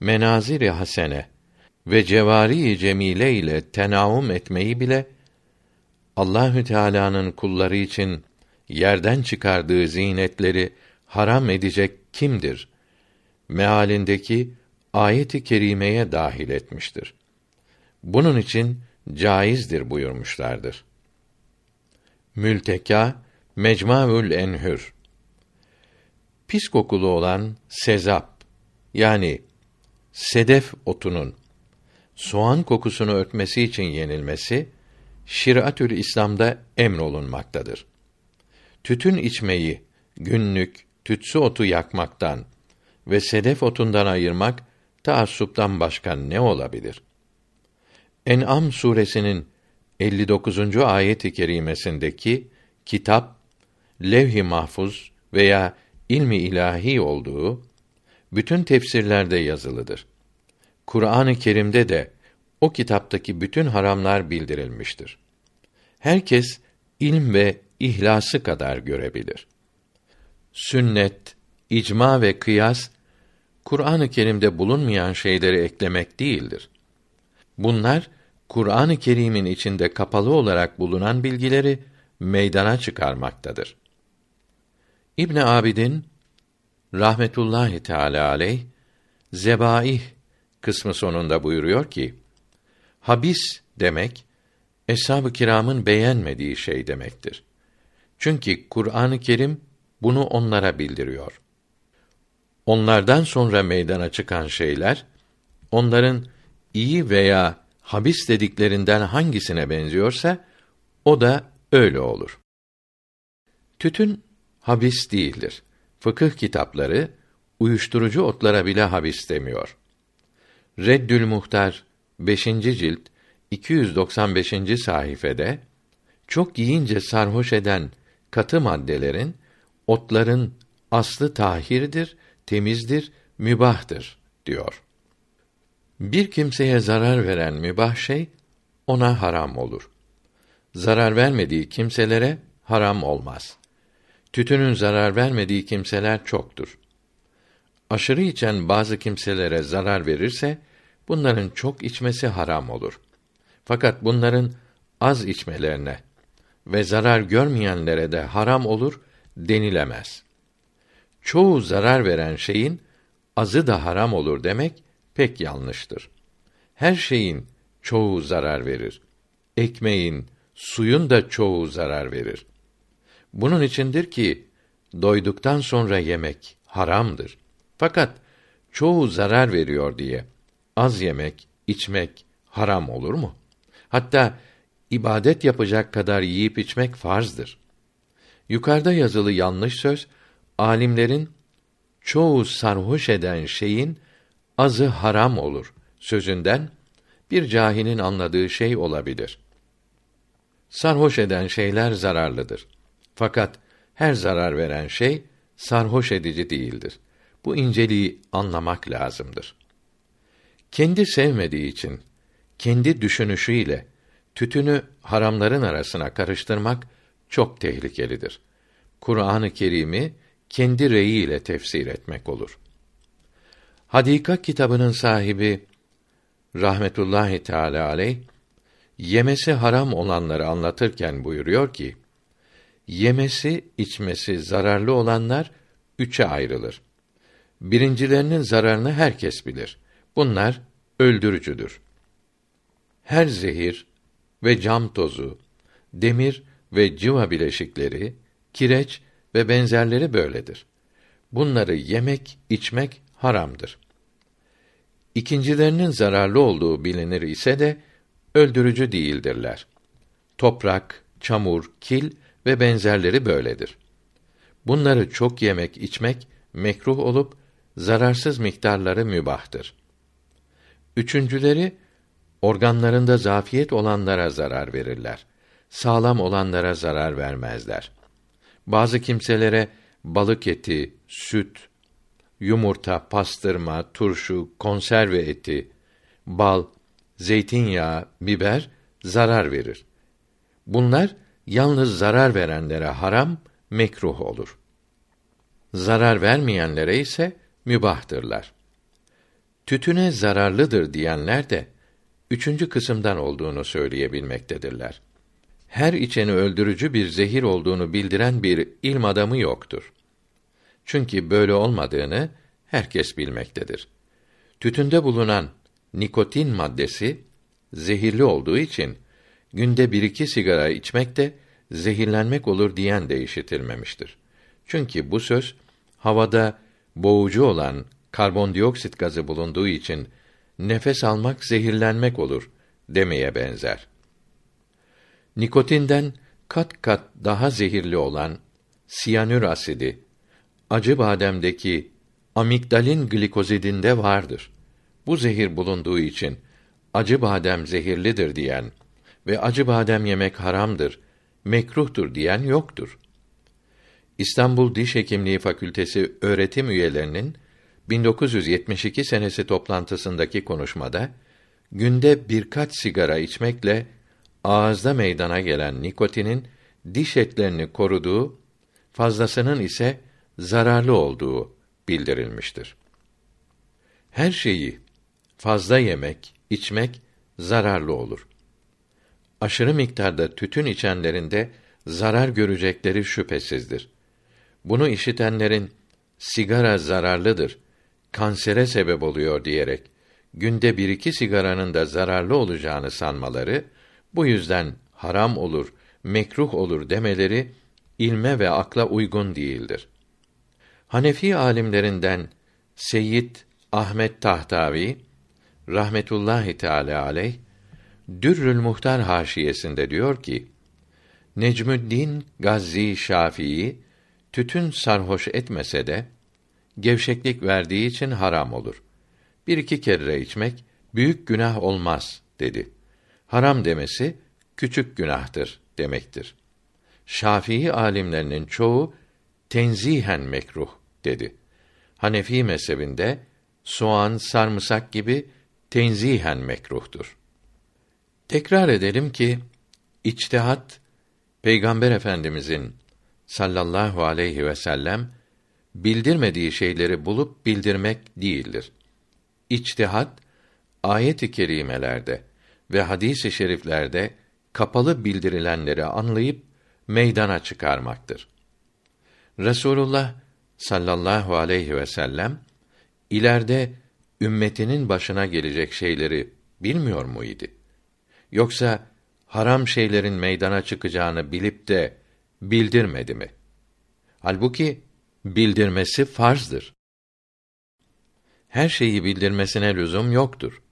menaziri hasene ve cevari cemile ile tenaum etmeyi bile Allahü Teala'nın kulları için yerden çıkardığı zinetleri haram edecek kimdir? Mealindeki ayet-i kerimeye dahil etmiştir. Bunun için caizdir buyurmuşlardır. Mülteka Mecmuaül Enhür Pis kokulu olan sezap yani sedef otunun soğan kokusunu örtmesi için yenilmesi Şiratül İslam'da emrolunmaktadır. Tütün içmeyi günlük tütsü otu yakmaktan ve sedef otundan ayırmak taassuptan başka ne olabilir? En'am suresinin 59. ayet-i kerimesindeki kitap levh-i mahfuz veya ilmi ilahi olduğu bütün tefsirlerde yazılıdır. Kur'an-ı Kerim'de de o kitaptaki bütün haramlar bildirilmiştir. Herkes ilm ve ihlası kadar görebilir. Sünnet, icma ve kıyas Kur'an-ı Kerim'de bulunmayan şeyleri eklemek değildir. Bunlar Kur'an-ı Kerim'in içinde kapalı olarak bulunan bilgileri meydana çıkarmaktadır. İbn Abidin rahmetullahi teala aleyh zebaih kısmı sonunda buyuruyor ki habis demek eshab-ı kiramın beğenmediği şey demektir. Çünkü Kur'an-ı Kerim bunu onlara bildiriyor. Onlardan sonra meydana çıkan şeyler onların iyi veya habis dediklerinden hangisine benziyorsa o da öyle olur. Tütün habis değildir. Fıkıh kitapları uyuşturucu otlara bile habis demiyor. Reddül Muhtar 5. cilt 295. sayfede çok yiyince sarhoş eden katı maddelerin otların aslı tahirdir, temizdir, mübahtır diyor. Bir kimseye zarar veren mübah şey ona haram olur. Zarar vermediği kimselere haram olmaz. Tütünün zarar vermediği kimseler çoktur. Aşırı içen bazı kimselere zarar verirse bunların çok içmesi haram olur. Fakat bunların az içmelerine ve zarar görmeyenlere de haram olur denilemez. Çoğu zarar veren şeyin azı da haram olur demek pek yanlıştır. Her şeyin çoğu zarar verir. Ekmeğin, suyun da çoğu zarar verir. Bunun içindir ki doyduktan sonra yemek haramdır. Fakat çoğu zarar veriyor diye az yemek, içmek haram olur mu? Hatta ibadet yapacak kadar yiyip içmek farzdır. Yukarıda yazılı yanlış söz alimlerin çoğu sarhoş eden şeyin azı haram olur sözünden bir cahinin anladığı şey olabilir. Sarhoş eden şeyler zararlıdır. Fakat her zarar veren şey sarhoş edici değildir. Bu inceliği anlamak lazımdır. Kendi sevmediği için kendi düşünüşüyle tütünü haramların arasına karıştırmak çok tehlikelidir. Kur'an-ı Kerim'i kendi reyiyle tefsir etmek olur. Hadika kitabının sahibi rahmetullahi teala aleyh yemesi haram olanları anlatırken buyuruyor ki yemesi içmesi zararlı olanlar üçe ayrılır. Birincilerinin zararını herkes bilir. Bunlar öldürücüdür. Her zehir ve cam tozu, demir ve cıva bileşikleri, kireç ve benzerleri böyledir. Bunları yemek, içmek haramdır. İkincilerinin zararlı olduğu bilinir ise de öldürücü değildirler. Toprak, çamur, kil ve benzerleri böyledir. Bunları çok yemek, içmek mekruh olup zararsız miktarları mübahtır. Üçüncüleri organlarında zafiyet olanlara zarar verirler. Sağlam olanlara zarar vermezler. Bazı kimselere balık eti, süt, yumurta, pastırma, turşu, konserve eti, bal, zeytinyağı, biber zarar verir. Bunlar yalnız zarar verenlere haram, mekruh olur. Zarar vermeyenlere ise mübahtırlar. Tütüne zararlıdır diyenler de üçüncü kısımdan olduğunu söyleyebilmektedirler. Her içeni öldürücü bir zehir olduğunu bildiren bir ilm adamı yoktur. Çünkü böyle olmadığını herkes bilmektedir. Tütünde bulunan nikotin maddesi zehirli olduğu için günde bir iki sigara içmek de zehirlenmek olur diyen de işitilmemiştir. Çünkü bu söz havada boğucu olan karbondioksit gazı bulunduğu için nefes almak zehirlenmek olur demeye benzer. Nikotinden kat kat daha zehirli olan siyanür asidi acı bademdeki amigdalin glikozidinde vardır. Bu zehir bulunduğu için acı badem zehirlidir diyen ve acı badem yemek haramdır, mekruhtur diyen yoktur. İstanbul Diş Hekimliği Fakültesi öğretim üyelerinin 1972 senesi toplantısındaki konuşmada günde birkaç sigara içmekle ağızda meydana gelen nikotinin diş etlerini koruduğu, fazlasının ise zararlı olduğu bildirilmiştir. Her şeyi fazla yemek, içmek zararlı olur. Aşırı miktarda tütün içenlerinde zarar görecekleri şüphesizdir. Bunu işitenlerin sigara zararlıdır, kansere sebep oluyor diyerek günde bir iki sigaranın da zararlı olacağını sanmaları, bu yüzden haram olur, mekruh olur demeleri ilme ve akla uygun değildir. Hanefi alimlerinden Seyyid Ahmet Tahtavi rahmetullahi teala aleyh Dürrül Muhtar haşiyesinde diyor ki: Necmüddin Gazzi Şafii tütün sarhoş etmese de gevşeklik verdiği için haram olur. Bir iki kere içmek büyük günah olmaz dedi. Haram demesi küçük günahtır demektir. Şafii alimlerinin çoğu tenzihen mekruh dedi. Hanefi mezhebinde soğan, sarımsak gibi tenzihen mekruhtur. Tekrar edelim ki içtihat Peygamber Efendimizin sallallahu aleyhi ve sellem bildirmediği şeyleri bulup bildirmek değildir. İçtihat ayet-i kerimelerde ve hadis-i şeriflerde kapalı bildirilenleri anlayıp meydana çıkarmaktır. Resulullah sallallahu aleyhi ve sellem ileride ümmetinin başına gelecek şeyleri bilmiyor muydu? Yoksa haram şeylerin meydana çıkacağını bilip de bildirmedi mi? Halbuki bildirmesi farzdır. Her şeyi bildirmesine lüzum yoktur.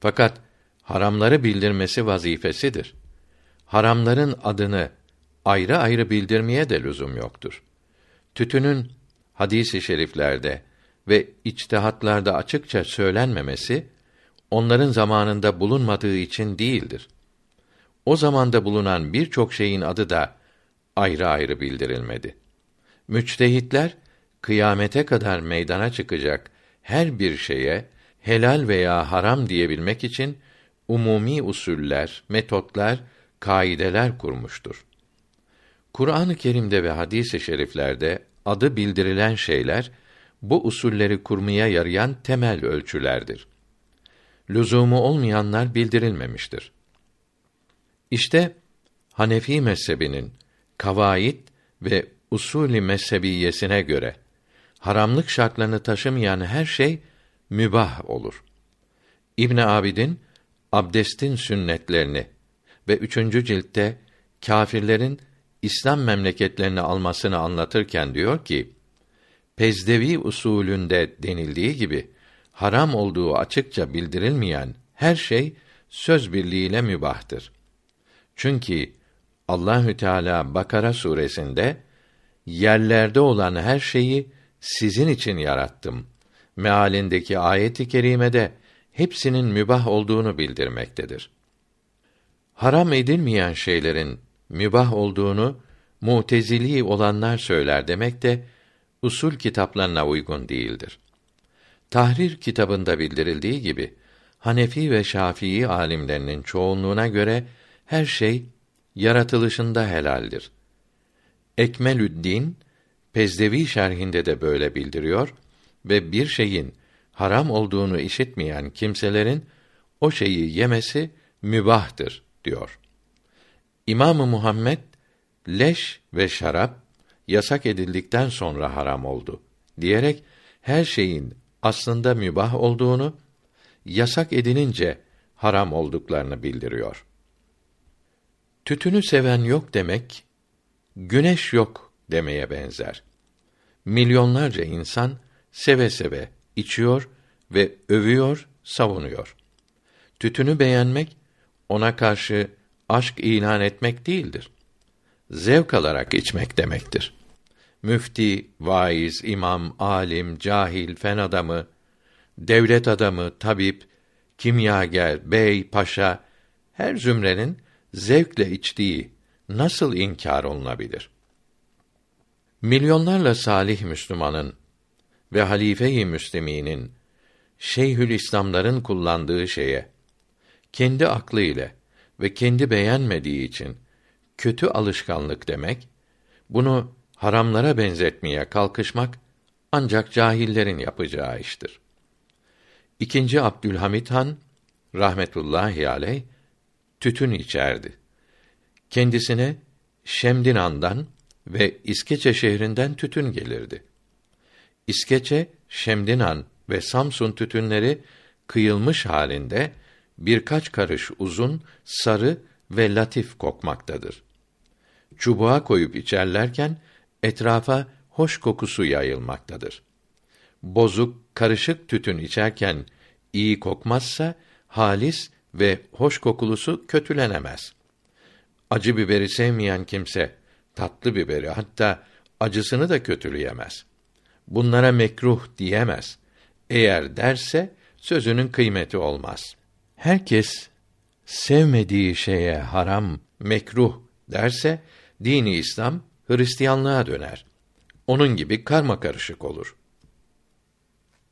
Fakat haramları bildirmesi vazifesidir. Haramların adını ayrı ayrı bildirmeye de lüzum yoktur. Tütünün hadisi şeriflerde ve içtihatlarda açıkça söylenmemesi onların zamanında bulunmadığı için değildir. O zamanda bulunan birçok şeyin adı da ayrı ayrı bildirilmedi. Müçtehitler kıyamete kadar meydana çıkacak her bir şeye helal veya haram diyebilmek için umumi usuller, metotlar, kaideler kurmuştur. Kur'an-ı Kerim'de ve hadis-i şeriflerde adı bildirilen şeyler bu usulleri kurmaya yarayan temel ölçülerdir. Lüzumu olmayanlar bildirilmemiştir. İşte Hanefi mezhebinin kavaid ve usulü mezhebiyesine göre haramlık şartlarını taşımayan her şey mübah olur. İbn Abidin abdestin sünnetlerini ve üçüncü ciltte kâfirlerin İslam memleketlerini almasını anlatırken diyor ki: Pezdevi usulünde denildiği gibi haram olduğu açıkça bildirilmeyen her şey söz birliğiyle mübahtır. Çünkü Allahü Teala Bakara suresinde yerlerde olan her şeyi sizin için yarattım. Mealindeki ayeti kerimede hepsinin mübah olduğunu bildirmektedir. Haram edilmeyen şeylerin mübah olduğunu mutezili olanlar söyler demek de usul kitaplarına uygun değildir. Tahrir kitabında bildirildiği gibi Hanefi ve Şafii alimlerinin çoğunluğuna göre her şey yaratılışında helaldir. Ekmelüddin Pezdevi şerhinde de böyle bildiriyor ve bir şeyin haram olduğunu işitmeyen kimselerin o şeyi yemesi mübahtır diyor. İmamı Muhammed leş ve şarap yasak edildikten sonra haram oldu diyerek her şeyin aslında mübah olduğunu yasak edilince haram olduklarını bildiriyor. Tütünü seven yok demek güneş yok demeye benzer. Milyonlarca insan seve seve içiyor ve övüyor, savunuyor. Tütünü beğenmek ona karşı aşk ilan etmek değildir. Zevk alarak içmek demektir. Müfti, vaiz, imam, alim, cahil, fen adamı, devlet adamı, tabip, kimyager, bey, paşa her zümrenin zevkle içtiği nasıl inkar olunabilir? Milyonlarla salih Müslümanın ve halife-i Müsliminin Şeyhül İslamların kullandığı şeye kendi aklı ile ve kendi beğenmediği için kötü alışkanlık demek, bunu haramlara benzetmeye kalkışmak ancak cahillerin yapacağı iştir. İkinci Abdülhamit Han rahmetullahi aleyh tütün içerdi. Kendisine Şemdinan'dan ve İskeçe şehrinden tütün gelirdi. İskeçe, Şemdinan ve Samsun tütünleri kıyılmış halinde birkaç karış uzun, sarı ve latif kokmaktadır. Çubuğa koyup içerlerken etrafa hoş kokusu yayılmaktadır. Bozuk, karışık tütün içerken iyi kokmazsa halis ve hoş kokulusu kötülenemez. Acı biberi sevmeyen kimse tatlı biberi hatta acısını da kötüleyemez. Bunlara mekruh diyemez. Eğer derse sözünün kıymeti olmaz. Herkes sevmediği şeye haram, mekruh derse dini İslam Hristiyanlığa döner. Onun gibi karma karışık olur.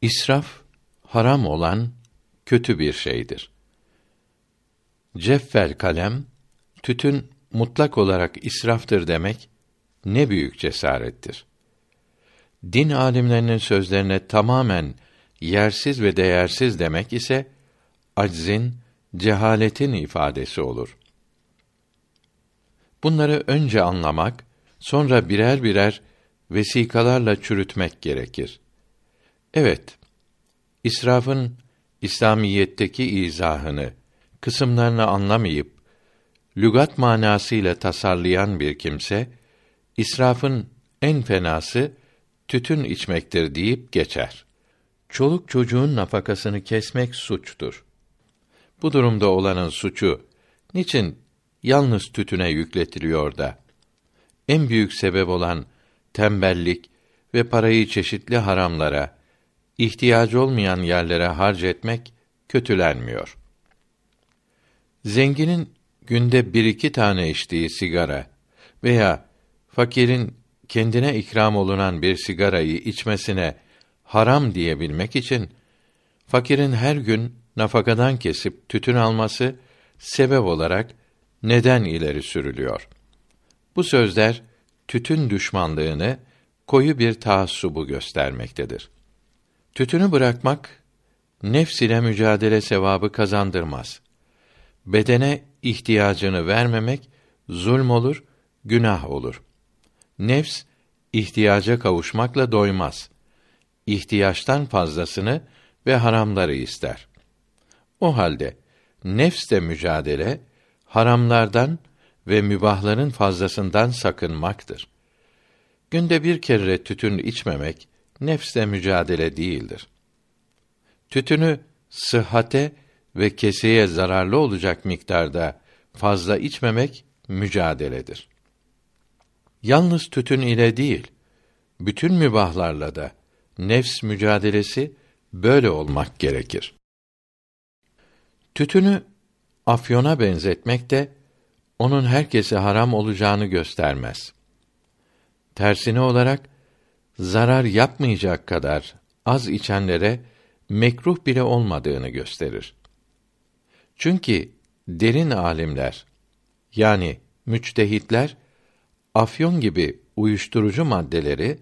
İsraf haram olan kötü bir şeydir. Ceffel kalem tütün mutlak olarak israftır demek ne büyük cesarettir. Din alimlerinin sözlerine tamamen yersiz ve değersiz demek ise aczin, cehaletin ifadesi olur. Bunları önce anlamak, sonra birer birer vesikalarla çürütmek gerekir. Evet, İsrafın İslamiyetteki izahını, kısımlarını anlamayıp lügat manasıyla tasarlayan bir kimse israfın en fenası tütün içmektir deyip geçer. Çoluk çocuğun nafakasını kesmek suçtur. Bu durumda olanın suçu niçin yalnız tütüne yükletiliyor da en büyük sebep olan tembellik ve parayı çeşitli haramlara, ihtiyacı olmayan yerlere harc etmek kötülenmiyor. Zenginin günde bir iki tane içtiği sigara veya fakirin kendine ikram olunan bir sigarayı içmesine haram diyebilmek için fakirin her gün nafakadan kesip tütün alması sebep olarak neden ileri sürülüyor. Bu sözler tütün düşmanlığını koyu bir taassubu göstermektedir. Tütünü bırakmak nefs ile mücadele sevabı kazandırmaz. Bedene ihtiyacını vermemek zulm olur, günah olur. Nefs ihtiyaca kavuşmakla doymaz. İhtiyaçtan fazlasını ve haramları ister. O halde nefsle mücadele haramlardan ve mübahların fazlasından sakınmaktır. Günde bir kere tütün içmemek nefsle mücadele değildir. Tütünü sıhhate ve keseye zararlı olacak miktarda fazla içmemek mücadeledir. Yalnız tütün ile değil, bütün mübahlarla da nefs mücadelesi böyle olmak gerekir. Tütünü afyona benzetmek de onun herkese haram olacağını göstermez. Tersine olarak zarar yapmayacak kadar az içenlere mekruh bile olmadığını gösterir. Çünkü derin alimler yani müçtehitler afyon gibi uyuşturucu maddeleri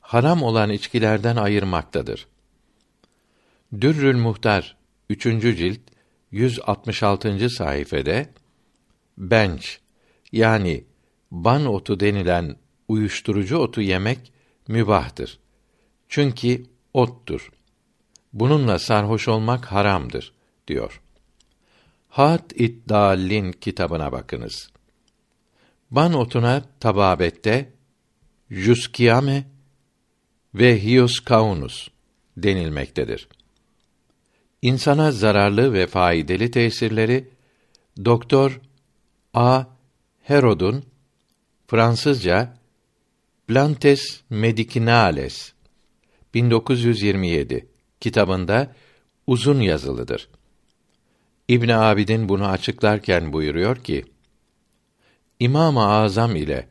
haram olan içkilerden ayırmaktadır. Dürrül Muhtar 3. cilt 166. sayfede benç yani ban otu denilen uyuşturucu otu yemek mübahtır. Çünkü ottur. Bununla sarhoş olmak haramdır diyor. Hat İddallin kitabına bakınız. Ban otuna tababette Juskiame ve Hioskaunus denilmektedir. İnsana zararlı ve faydalı tesirleri Doktor A. Herod'un Fransızca Plantes Medicinales 1927 kitabında uzun yazılıdır. İbn Abidin bunu açıklarken buyuruyor ki: İmam-ı Azam ile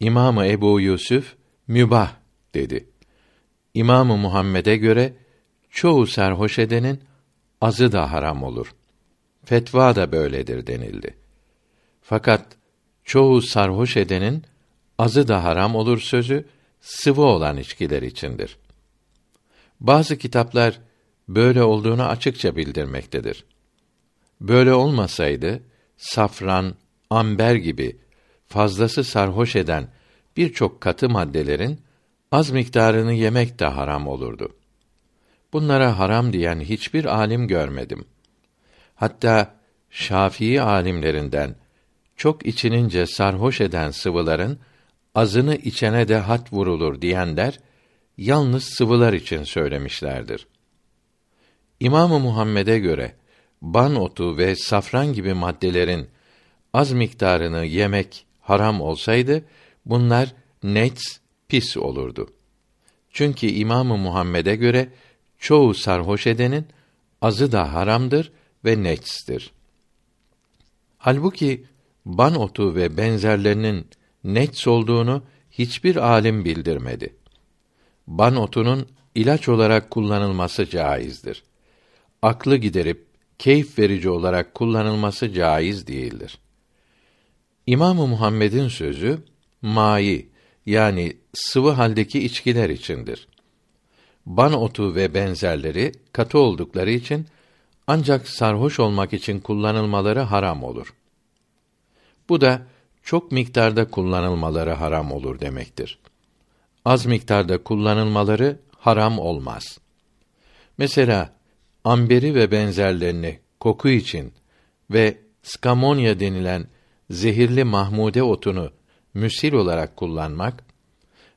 İmam-ı Ebu Yusuf mübah dedi. İmam-ı Muhammed'e göre çoğu serhoş edenin azı da haram olur. Fetva da böyledir denildi. Fakat çoğu sarhoş edenin azı da haram olur sözü sıvı olan içkiler içindir. Bazı kitaplar böyle olduğunu açıkça bildirmektedir. Böyle olmasaydı safran, amber gibi fazlası sarhoş eden birçok katı maddelerin az miktarını yemek de haram olurdu. Bunlara haram diyen hiçbir alim görmedim. Hatta Şafii alimlerinden çok içinince sarhoş eden sıvıların azını içene de hat vurulur diyenler yalnız sıvılar için söylemişlerdir. İmamı Muhammed'e göre ban otu ve safran gibi maddelerin az miktarını yemek haram olsaydı bunlar net pis olurdu. Çünkü İmamı Muhammed'e göre çoğu sarhoş edenin azı da haramdır ve netstir. Halbuki ban otu ve benzerlerinin nets olduğunu hiçbir alim bildirmedi. Ban otunun ilaç olarak kullanılması caizdir. Aklı giderip keyif verici olarak kullanılması caiz değildir. İmamı Muhammed'in sözü mai yani sıvı haldeki içkiler içindir. Ban otu ve benzerleri katı oldukları için ancak sarhoş olmak için kullanılmaları haram olur. Bu da çok miktarda kullanılmaları haram olur demektir. Az miktarda kullanılmaları haram olmaz. Mesela amberi ve benzerlerini koku için ve skamonya denilen zehirli mahmude otunu müsil olarak kullanmak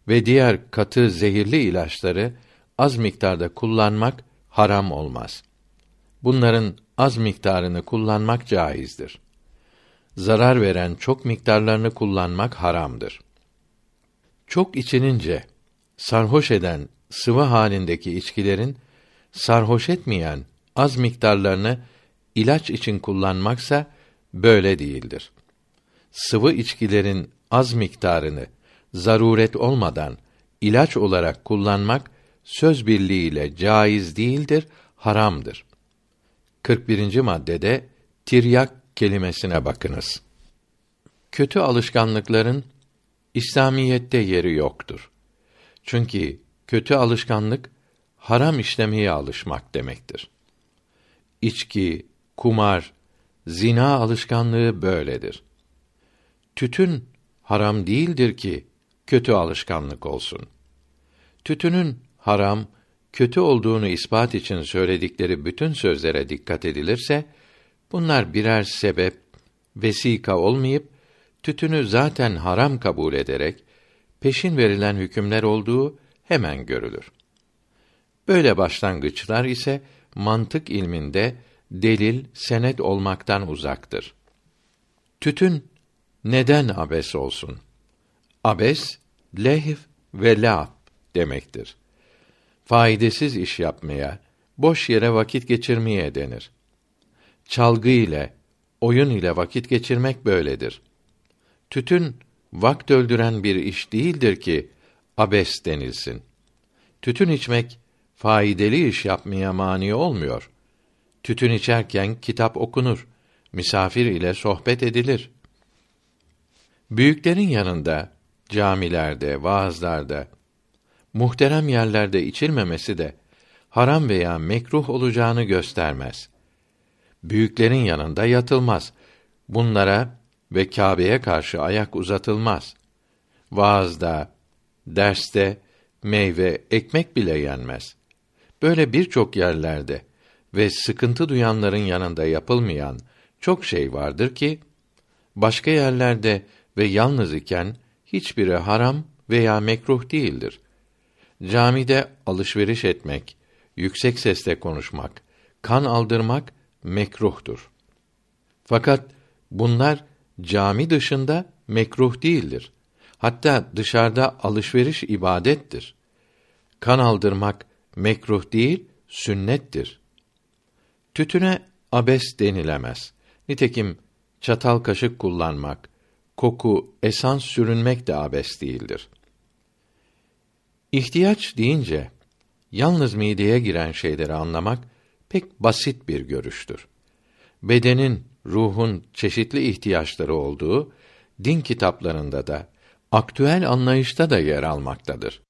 ve diğer katı zehirli ilaçları az miktarda kullanmak haram olmaz. Bunların az miktarını kullanmak caizdir. Zarar veren çok miktarlarını kullanmak haramdır. Çok içinince sarhoş eden sıvı halindeki içkilerin sarhoş etmeyen az miktarlarını ilaç için kullanmaksa böyle değildir. Sıvı içkilerin az miktarını zaruret olmadan ilaç olarak kullanmak söz birliğiyle caiz değildir, haramdır. 41. maddede tiryak kelimesine bakınız. Kötü alışkanlıkların İslamiyette yeri yoktur. Çünkü kötü alışkanlık haram işlemeye alışmak demektir. İçki, kumar, zina alışkanlığı böyledir. Tütün haram değildir ki kötü alışkanlık olsun. Tütünün haram, kötü olduğunu ispat için söyledikleri bütün sözlere dikkat edilirse, bunlar birer sebep, vesika olmayıp, tütünü zaten haram kabul ederek, peşin verilen hükümler olduğu hemen görülür. Böyle başlangıçlar ise mantık ilminde delil, senet olmaktan uzaktır. Tütün neden abes olsun? Abes, lehv ve la'b demektir. Faydasız iş yapmaya, boş yere vakit geçirmeye denir. Çalgı ile, oyun ile vakit geçirmek böyledir. Tütün vakt öldüren bir iş değildir ki abes denilsin. Tütün içmek faydalı iş yapmaya mani olmuyor. Tütün içerken kitap okunur, misafir ile sohbet edilir. Büyüklerin yanında, camilerde, vaazlarda, muhterem yerlerde içilmemesi de haram veya mekruh olacağını göstermez. Büyüklerin yanında yatılmaz. Bunlara ve Kâbe'ye karşı ayak uzatılmaz. Vaazda, derste meyve, ekmek bile yenmez. Böyle birçok yerlerde ve sıkıntı duyanların yanında yapılmayan çok şey vardır ki başka yerlerde ve yalnız iken hiçbiri haram veya mekruh değildir. Camide alışveriş etmek, yüksek sesle konuşmak, kan aldırmak mekruhtur. Fakat bunlar cami dışında mekruh değildir. Hatta dışarıda alışveriş ibadettir. Kan aldırmak mekruh değil, sünnettir. Tütüne abes denilemez. Nitekim çatal kaşık kullanmak, koku, esans sürünmek de abes değildir. İhtiyaç deyince yalnız mideye giren şeyleri anlamak pek basit bir görüştür. Bedenin, ruhun çeşitli ihtiyaçları olduğu din kitaplarında da aktüel anlayışta da yer almaktadır.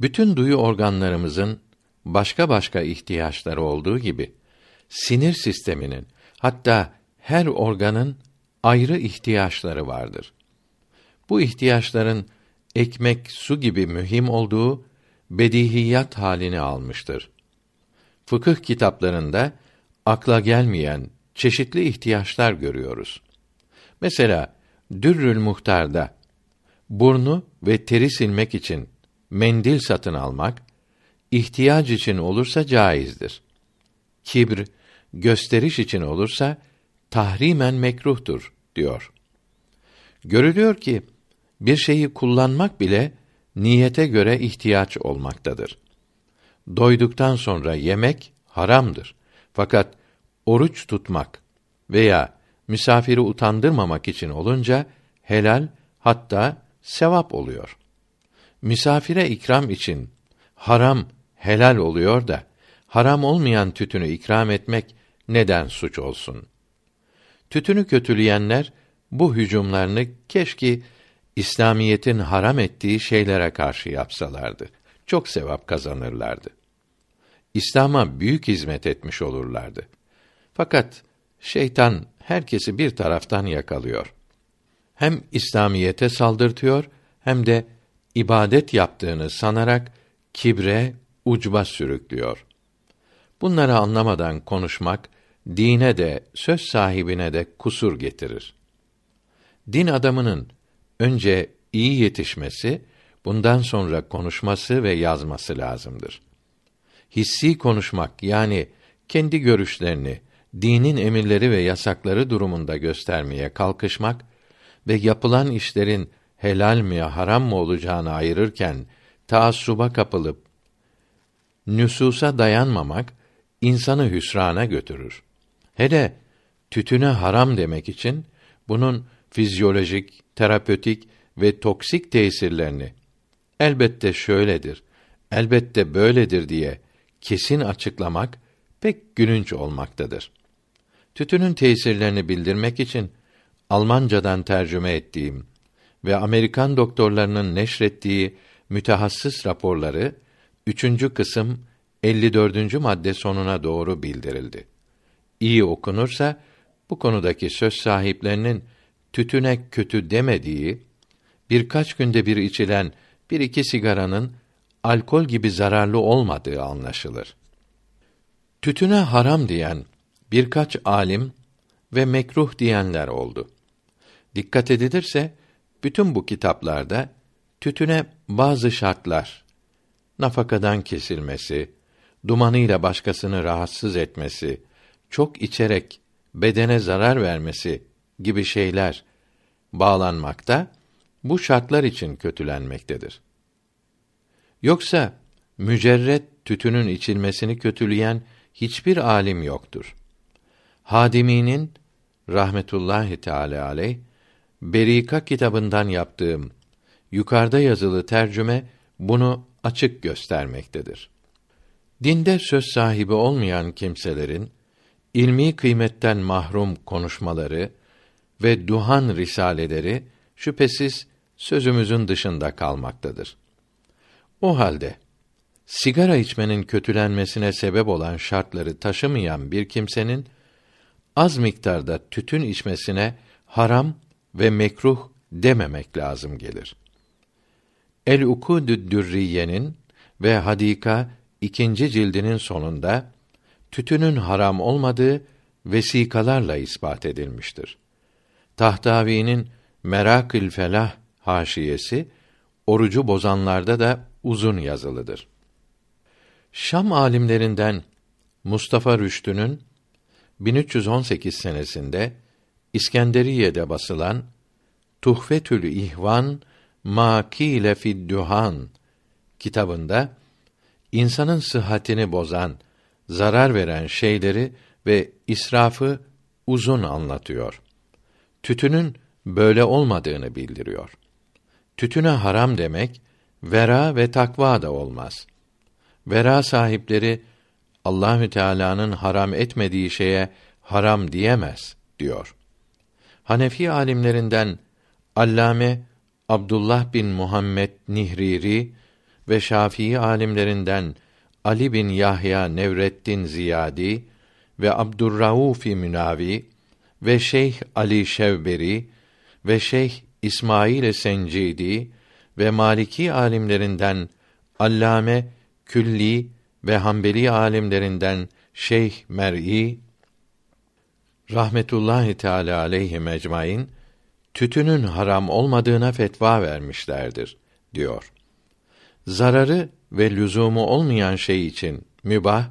Bütün duyu organlarımızın başka başka ihtiyaçları olduğu gibi sinir sisteminin hatta her organın ayrı ihtiyaçları vardır. Bu ihtiyaçların ekmek, su gibi mühim olduğu bedihiyat halini almıştır. Fıkıh kitaplarında akla gelmeyen çeşitli ihtiyaçlar görüyoruz. Mesela Dürrül Muhtar'da burnu ve teri silmek için mendil satın almak ihtiyaç için olursa caizdir. Kibr gösteriş için olursa tahrimen mekruhtur diyor. Görülüyor ki bir şeyi kullanmak bile niyete göre ihtiyaç olmaktadır. Doyduktan sonra yemek haramdır. Fakat oruç tutmak veya misafiri utandırmamak için olunca helal hatta sevap oluyor. Misafire ikram için haram helal oluyor da haram olmayan tütünü ikram etmek neden suç olsun? Tütünü kötüleyenler bu hücumlarını keşke İslamiyetin haram ettiği şeylere karşı yapsalardı. Çok sevap kazanırlardı. İslam'a büyük hizmet etmiş olurlardı. Fakat şeytan herkesi bir taraftan yakalıyor. Hem İslamiyete saldırtıyor hem de ibadet yaptığını sanarak kibre, ucba sürüklüyor. Bunları anlamadan konuşmak dine de söz sahibine de kusur getirir. Din adamının önce iyi yetişmesi, bundan sonra konuşması ve yazması lazımdır. Hissi konuşmak yani kendi görüşlerini, dinin emirleri ve yasakları durumunda göstermeye kalkışmak ve yapılan işlerin helal mi haram mı olacağını ayırırken taassuba kapılıp nüsusa dayanmamak insanı hüsrana götürür. Hele tütüne haram demek için bunun fizyolojik, terapötik ve toksik tesirlerini elbette şöyledir, elbette böyledir diye kesin açıklamak pek gülünç olmaktadır. Tütünün tesirlerini bildirmek için Almancadan tercüme ettiğim ve Amerikan doktorlarının neşrettiği mütehassıs raporları üçüncü kısım 54. madde sonuna doğru bildirildi. İyi okunursa bu konudaki söz sahiplerinin tütüne kötü demediği, birkaç günde bir içilen bir iki sigaranın alkol gibi zararlı olmadığı anlaşılır. Tütüne haram diyen birkaç alim ve mekruh diyenler oldu. Dikkat edilirse bütün bu kitaplarda tütüne bazı şartlar, nafakadan kesilmesi, dumanıyla başkasını rahatsız etmesi, çok içerek bedene zarar vermesi gibi şeyler bağlanmakta, bu şartlar için kötülenmektedir. Yoksa mücerret tütünün içilmesini kötüleyen hiçbir alim yoktur. Hadimi'nin rahmetullahi teala aleyh Berika kitabından yaptığım yukarıda yazılı tercüme bunu açık göstermektedir. Dinde söz sahibi olmayan kimselerin ilmi kıymetten mahrum konuşmaları ve duhan risaleleri şüphesiz sözümüzün dışında kalmaktadır. O halde sigara içmenin kötülenmesine sebep olan şartları taşımayan bir kimsenin az miktarda tütün içmesine haram ve mekruh dememek lazım gelir. El Ukudü Dürriye'nin ve Hadika ikinci cildinin sonunda tütünün haram olmadığı vesikalarla ispat edilmiştir. Tahtavi'nin Merakül Felah haşiyesi orucu bozanlarda da uzun yazılıdır. Şam alimlerinden Mustafa Rüştü'nün 1318 senesinde İskenderiye'de basılan Tuhfetül İhvan Makile fid Duhan kitabında insanın sıhhatini bozan, zarar veren şeyleri ve israfı uzun anlatıyor. Tütünün böyle olmadığını bildiriyor. Tütüne haram demek vera ve takva da olmaz. Vera sahipleri Allahü Teala'nın haram etmediği şeye haram diyemez diyor. Hanefi alimlerinden Allame Abdullah bin Muhammed Nihriri ve Şafii alimlerinden Ali bin Yahya Nevreddin Ziyadi ve Abdurrauf Münavi ve Şeyh Ali Şevberi ve Şeyh İsmail Sencidi ve Maliki alimlerinden Allame Külli ve Hanbeli alimlerinden Şeyh Mer'i rahmetullahi teala aleyhi mecmain tütünün haram olmadığına fetva vermişlerdir diyor. Zararı ve lüzumu olmayan şey için mübah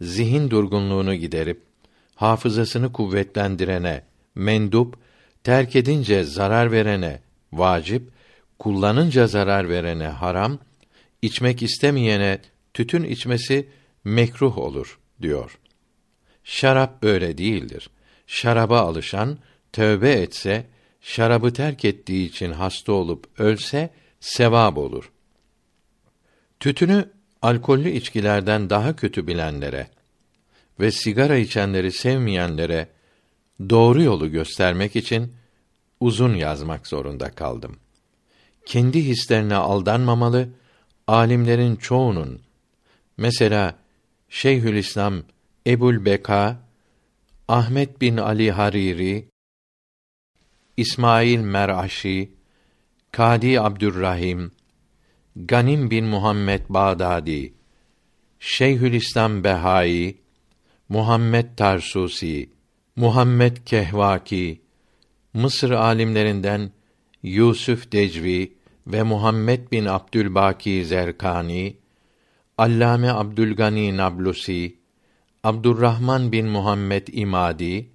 zihin durgunluğunu giderip hafızasını kuvvetlendirene mendup terk edince zarar verene vacip kullanınca zarar verene haram içmek istemeyene tütün içmesi mekruh olur diyor. Şarap öyle değildir. Şaraba alışan tövbe etse, şarabı terk ettiği için hasta olup ölse sevap olur. Tütünü alkollü içkilerden daha kötü bilenlere ve sigara içenleri sevmeyenlere doğru yolu göstermek için uzun yazmak zorunda kaldım. Kendi hislerine aldanmamalı, alimlerin çoğunun mesela Şeyhülislam Ebul Beka, Ahmet bin Ali Hariri, İsmail Meraşi, Kadi Abdurrahim, Ganim bin Muhammed Bağdadi, Şeyhülislam Behai, Muhammed Tarsusi, Muhammed Kehvaki, Mısır alimlerinden Yusuf Decvi ve Muhammed bin Abdülbaki Zerkani, Allame Abdülgani Nablusi, Abdurrahman bin Muhammed İmadi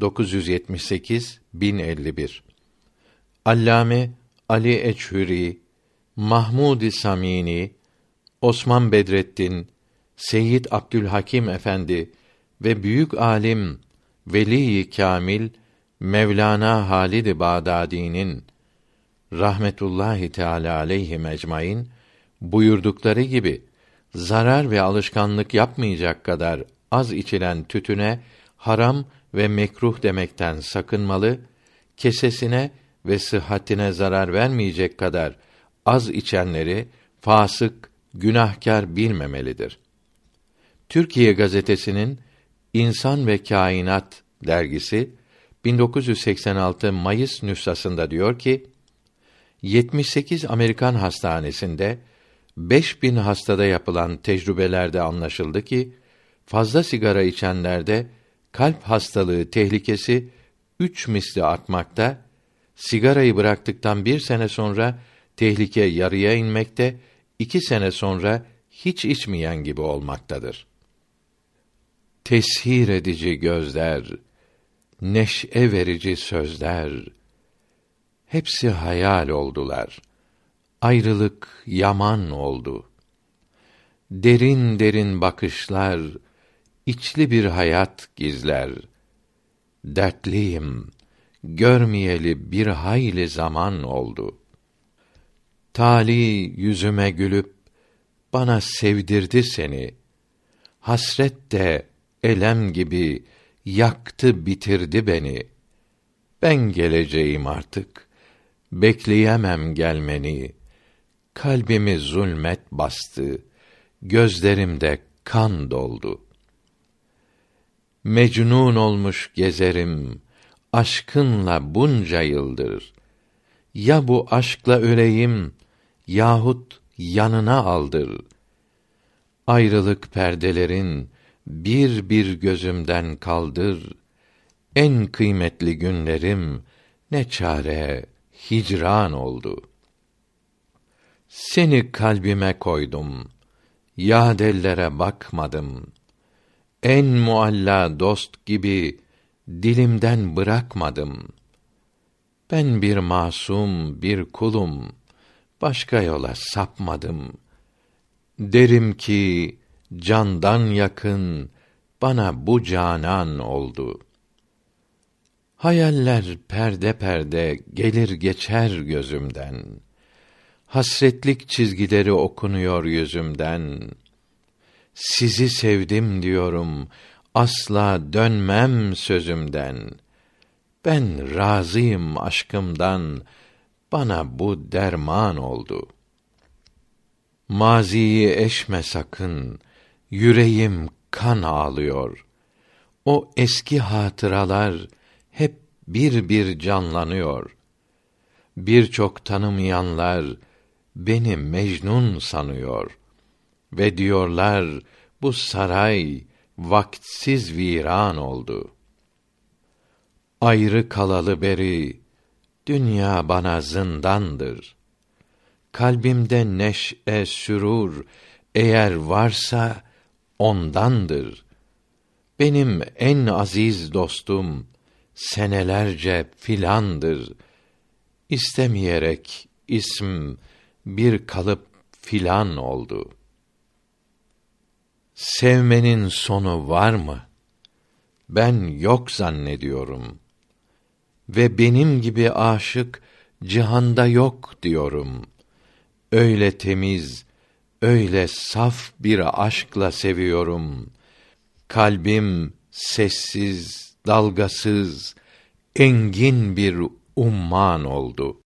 978 1051 Allame Ali Eçhüri, Mahmud Samini, Osman Bedrettin, Seyyid Abdülhakim Efendi ve büyük alim Veli Kamil Mevlana Halid Bağdadi'nin rahmetullahi teala aleyhi mecmain buyurdukları gibi zarar ve alışkanlık yapmayacak kadar az içilen tütüne haram ve mekruh demekten sakınmalı, kesesine ve sıhhatine zarar vermeyecek kadar az içenleri fasık, günahkar bilmemelidir. Türkiye gazetesinin İnsan ve Kainat dergisi 1986 Mayıs nüshasında diyor ki 78 Amerikan hastanesinde 5000 hastada yapılan tecrübelerde anlaşıldı ki fazla sigara içenlerde kalp hastalığı tehlikesi üç misli artmakta, sigarayı bıraktıktan bir sene sonra tehlike yarıya inmekte, iki sene sonra hiç içmeyen gibi olmaktadır. Teshir edici gözler, neşe verici sözler, hepsi hayal oldular. Ayrılık yaman oldu. Derin derin bakışlar, içli bir hayat gizler. Dertliyim, görmeyeli bir hayli zaman oldu. Tali yüzüme gülüp bana sevdirdi seni. Hasret de elem gibi yaktı bitirdi beni. Ben geleceğim artık. Bekleyemem gelmeni. Kalbimi zulmet bastı. Gözlerimde kan doldu. Mecnun olmuş gezerim aşkınla bunca yıldır. Ya bu aşkla öleyim yahut yanına aldır. Ayrılık perdelerin bir bir gözümden kaldır. En kıymetli günlerim ne çare hicran oldu. Seni kalbime koydum. Yadellere bakmadım. En mualla dost gibi dilimden bırakmadım. Ben bir masum, bir kulum. Başka yola sapmadım. Derim ki candan yakın bana bu canan oldu. Hayaller perde perde gelir geçer gözümden. Hasretlik çizgileri okunuyor yüzümden. Sizi sevdim diyorum, asla dönmem sözümden. Ben razıyım aşkımdan, bana bu derman oldu. Maziyi eşme sakın, yüreğim kan ağlıyor. O eski hatıralar hep bir bir canlanıyor. Birçok tanımayanlar beni Mecnun sanıyor ve diyorlar bu saray vaktsiz viran oldu. Ayrı kalalı beri dünya bana zindandır. Kalbimde neşe sürur eğer varsa ondandır. Benim en aziz dostum senelerce filandır. İstemeyerek ism bir kalıp filan oldu. Sevmenin sonu var mı? Ben yok zannediyorum. Ve benim gibi aşık cihanda yok diyorum. Öyle temiz, öyle saf bir aşkla seviyorum. Kalbim sessiz, dalgasız, engin bir umman oldu.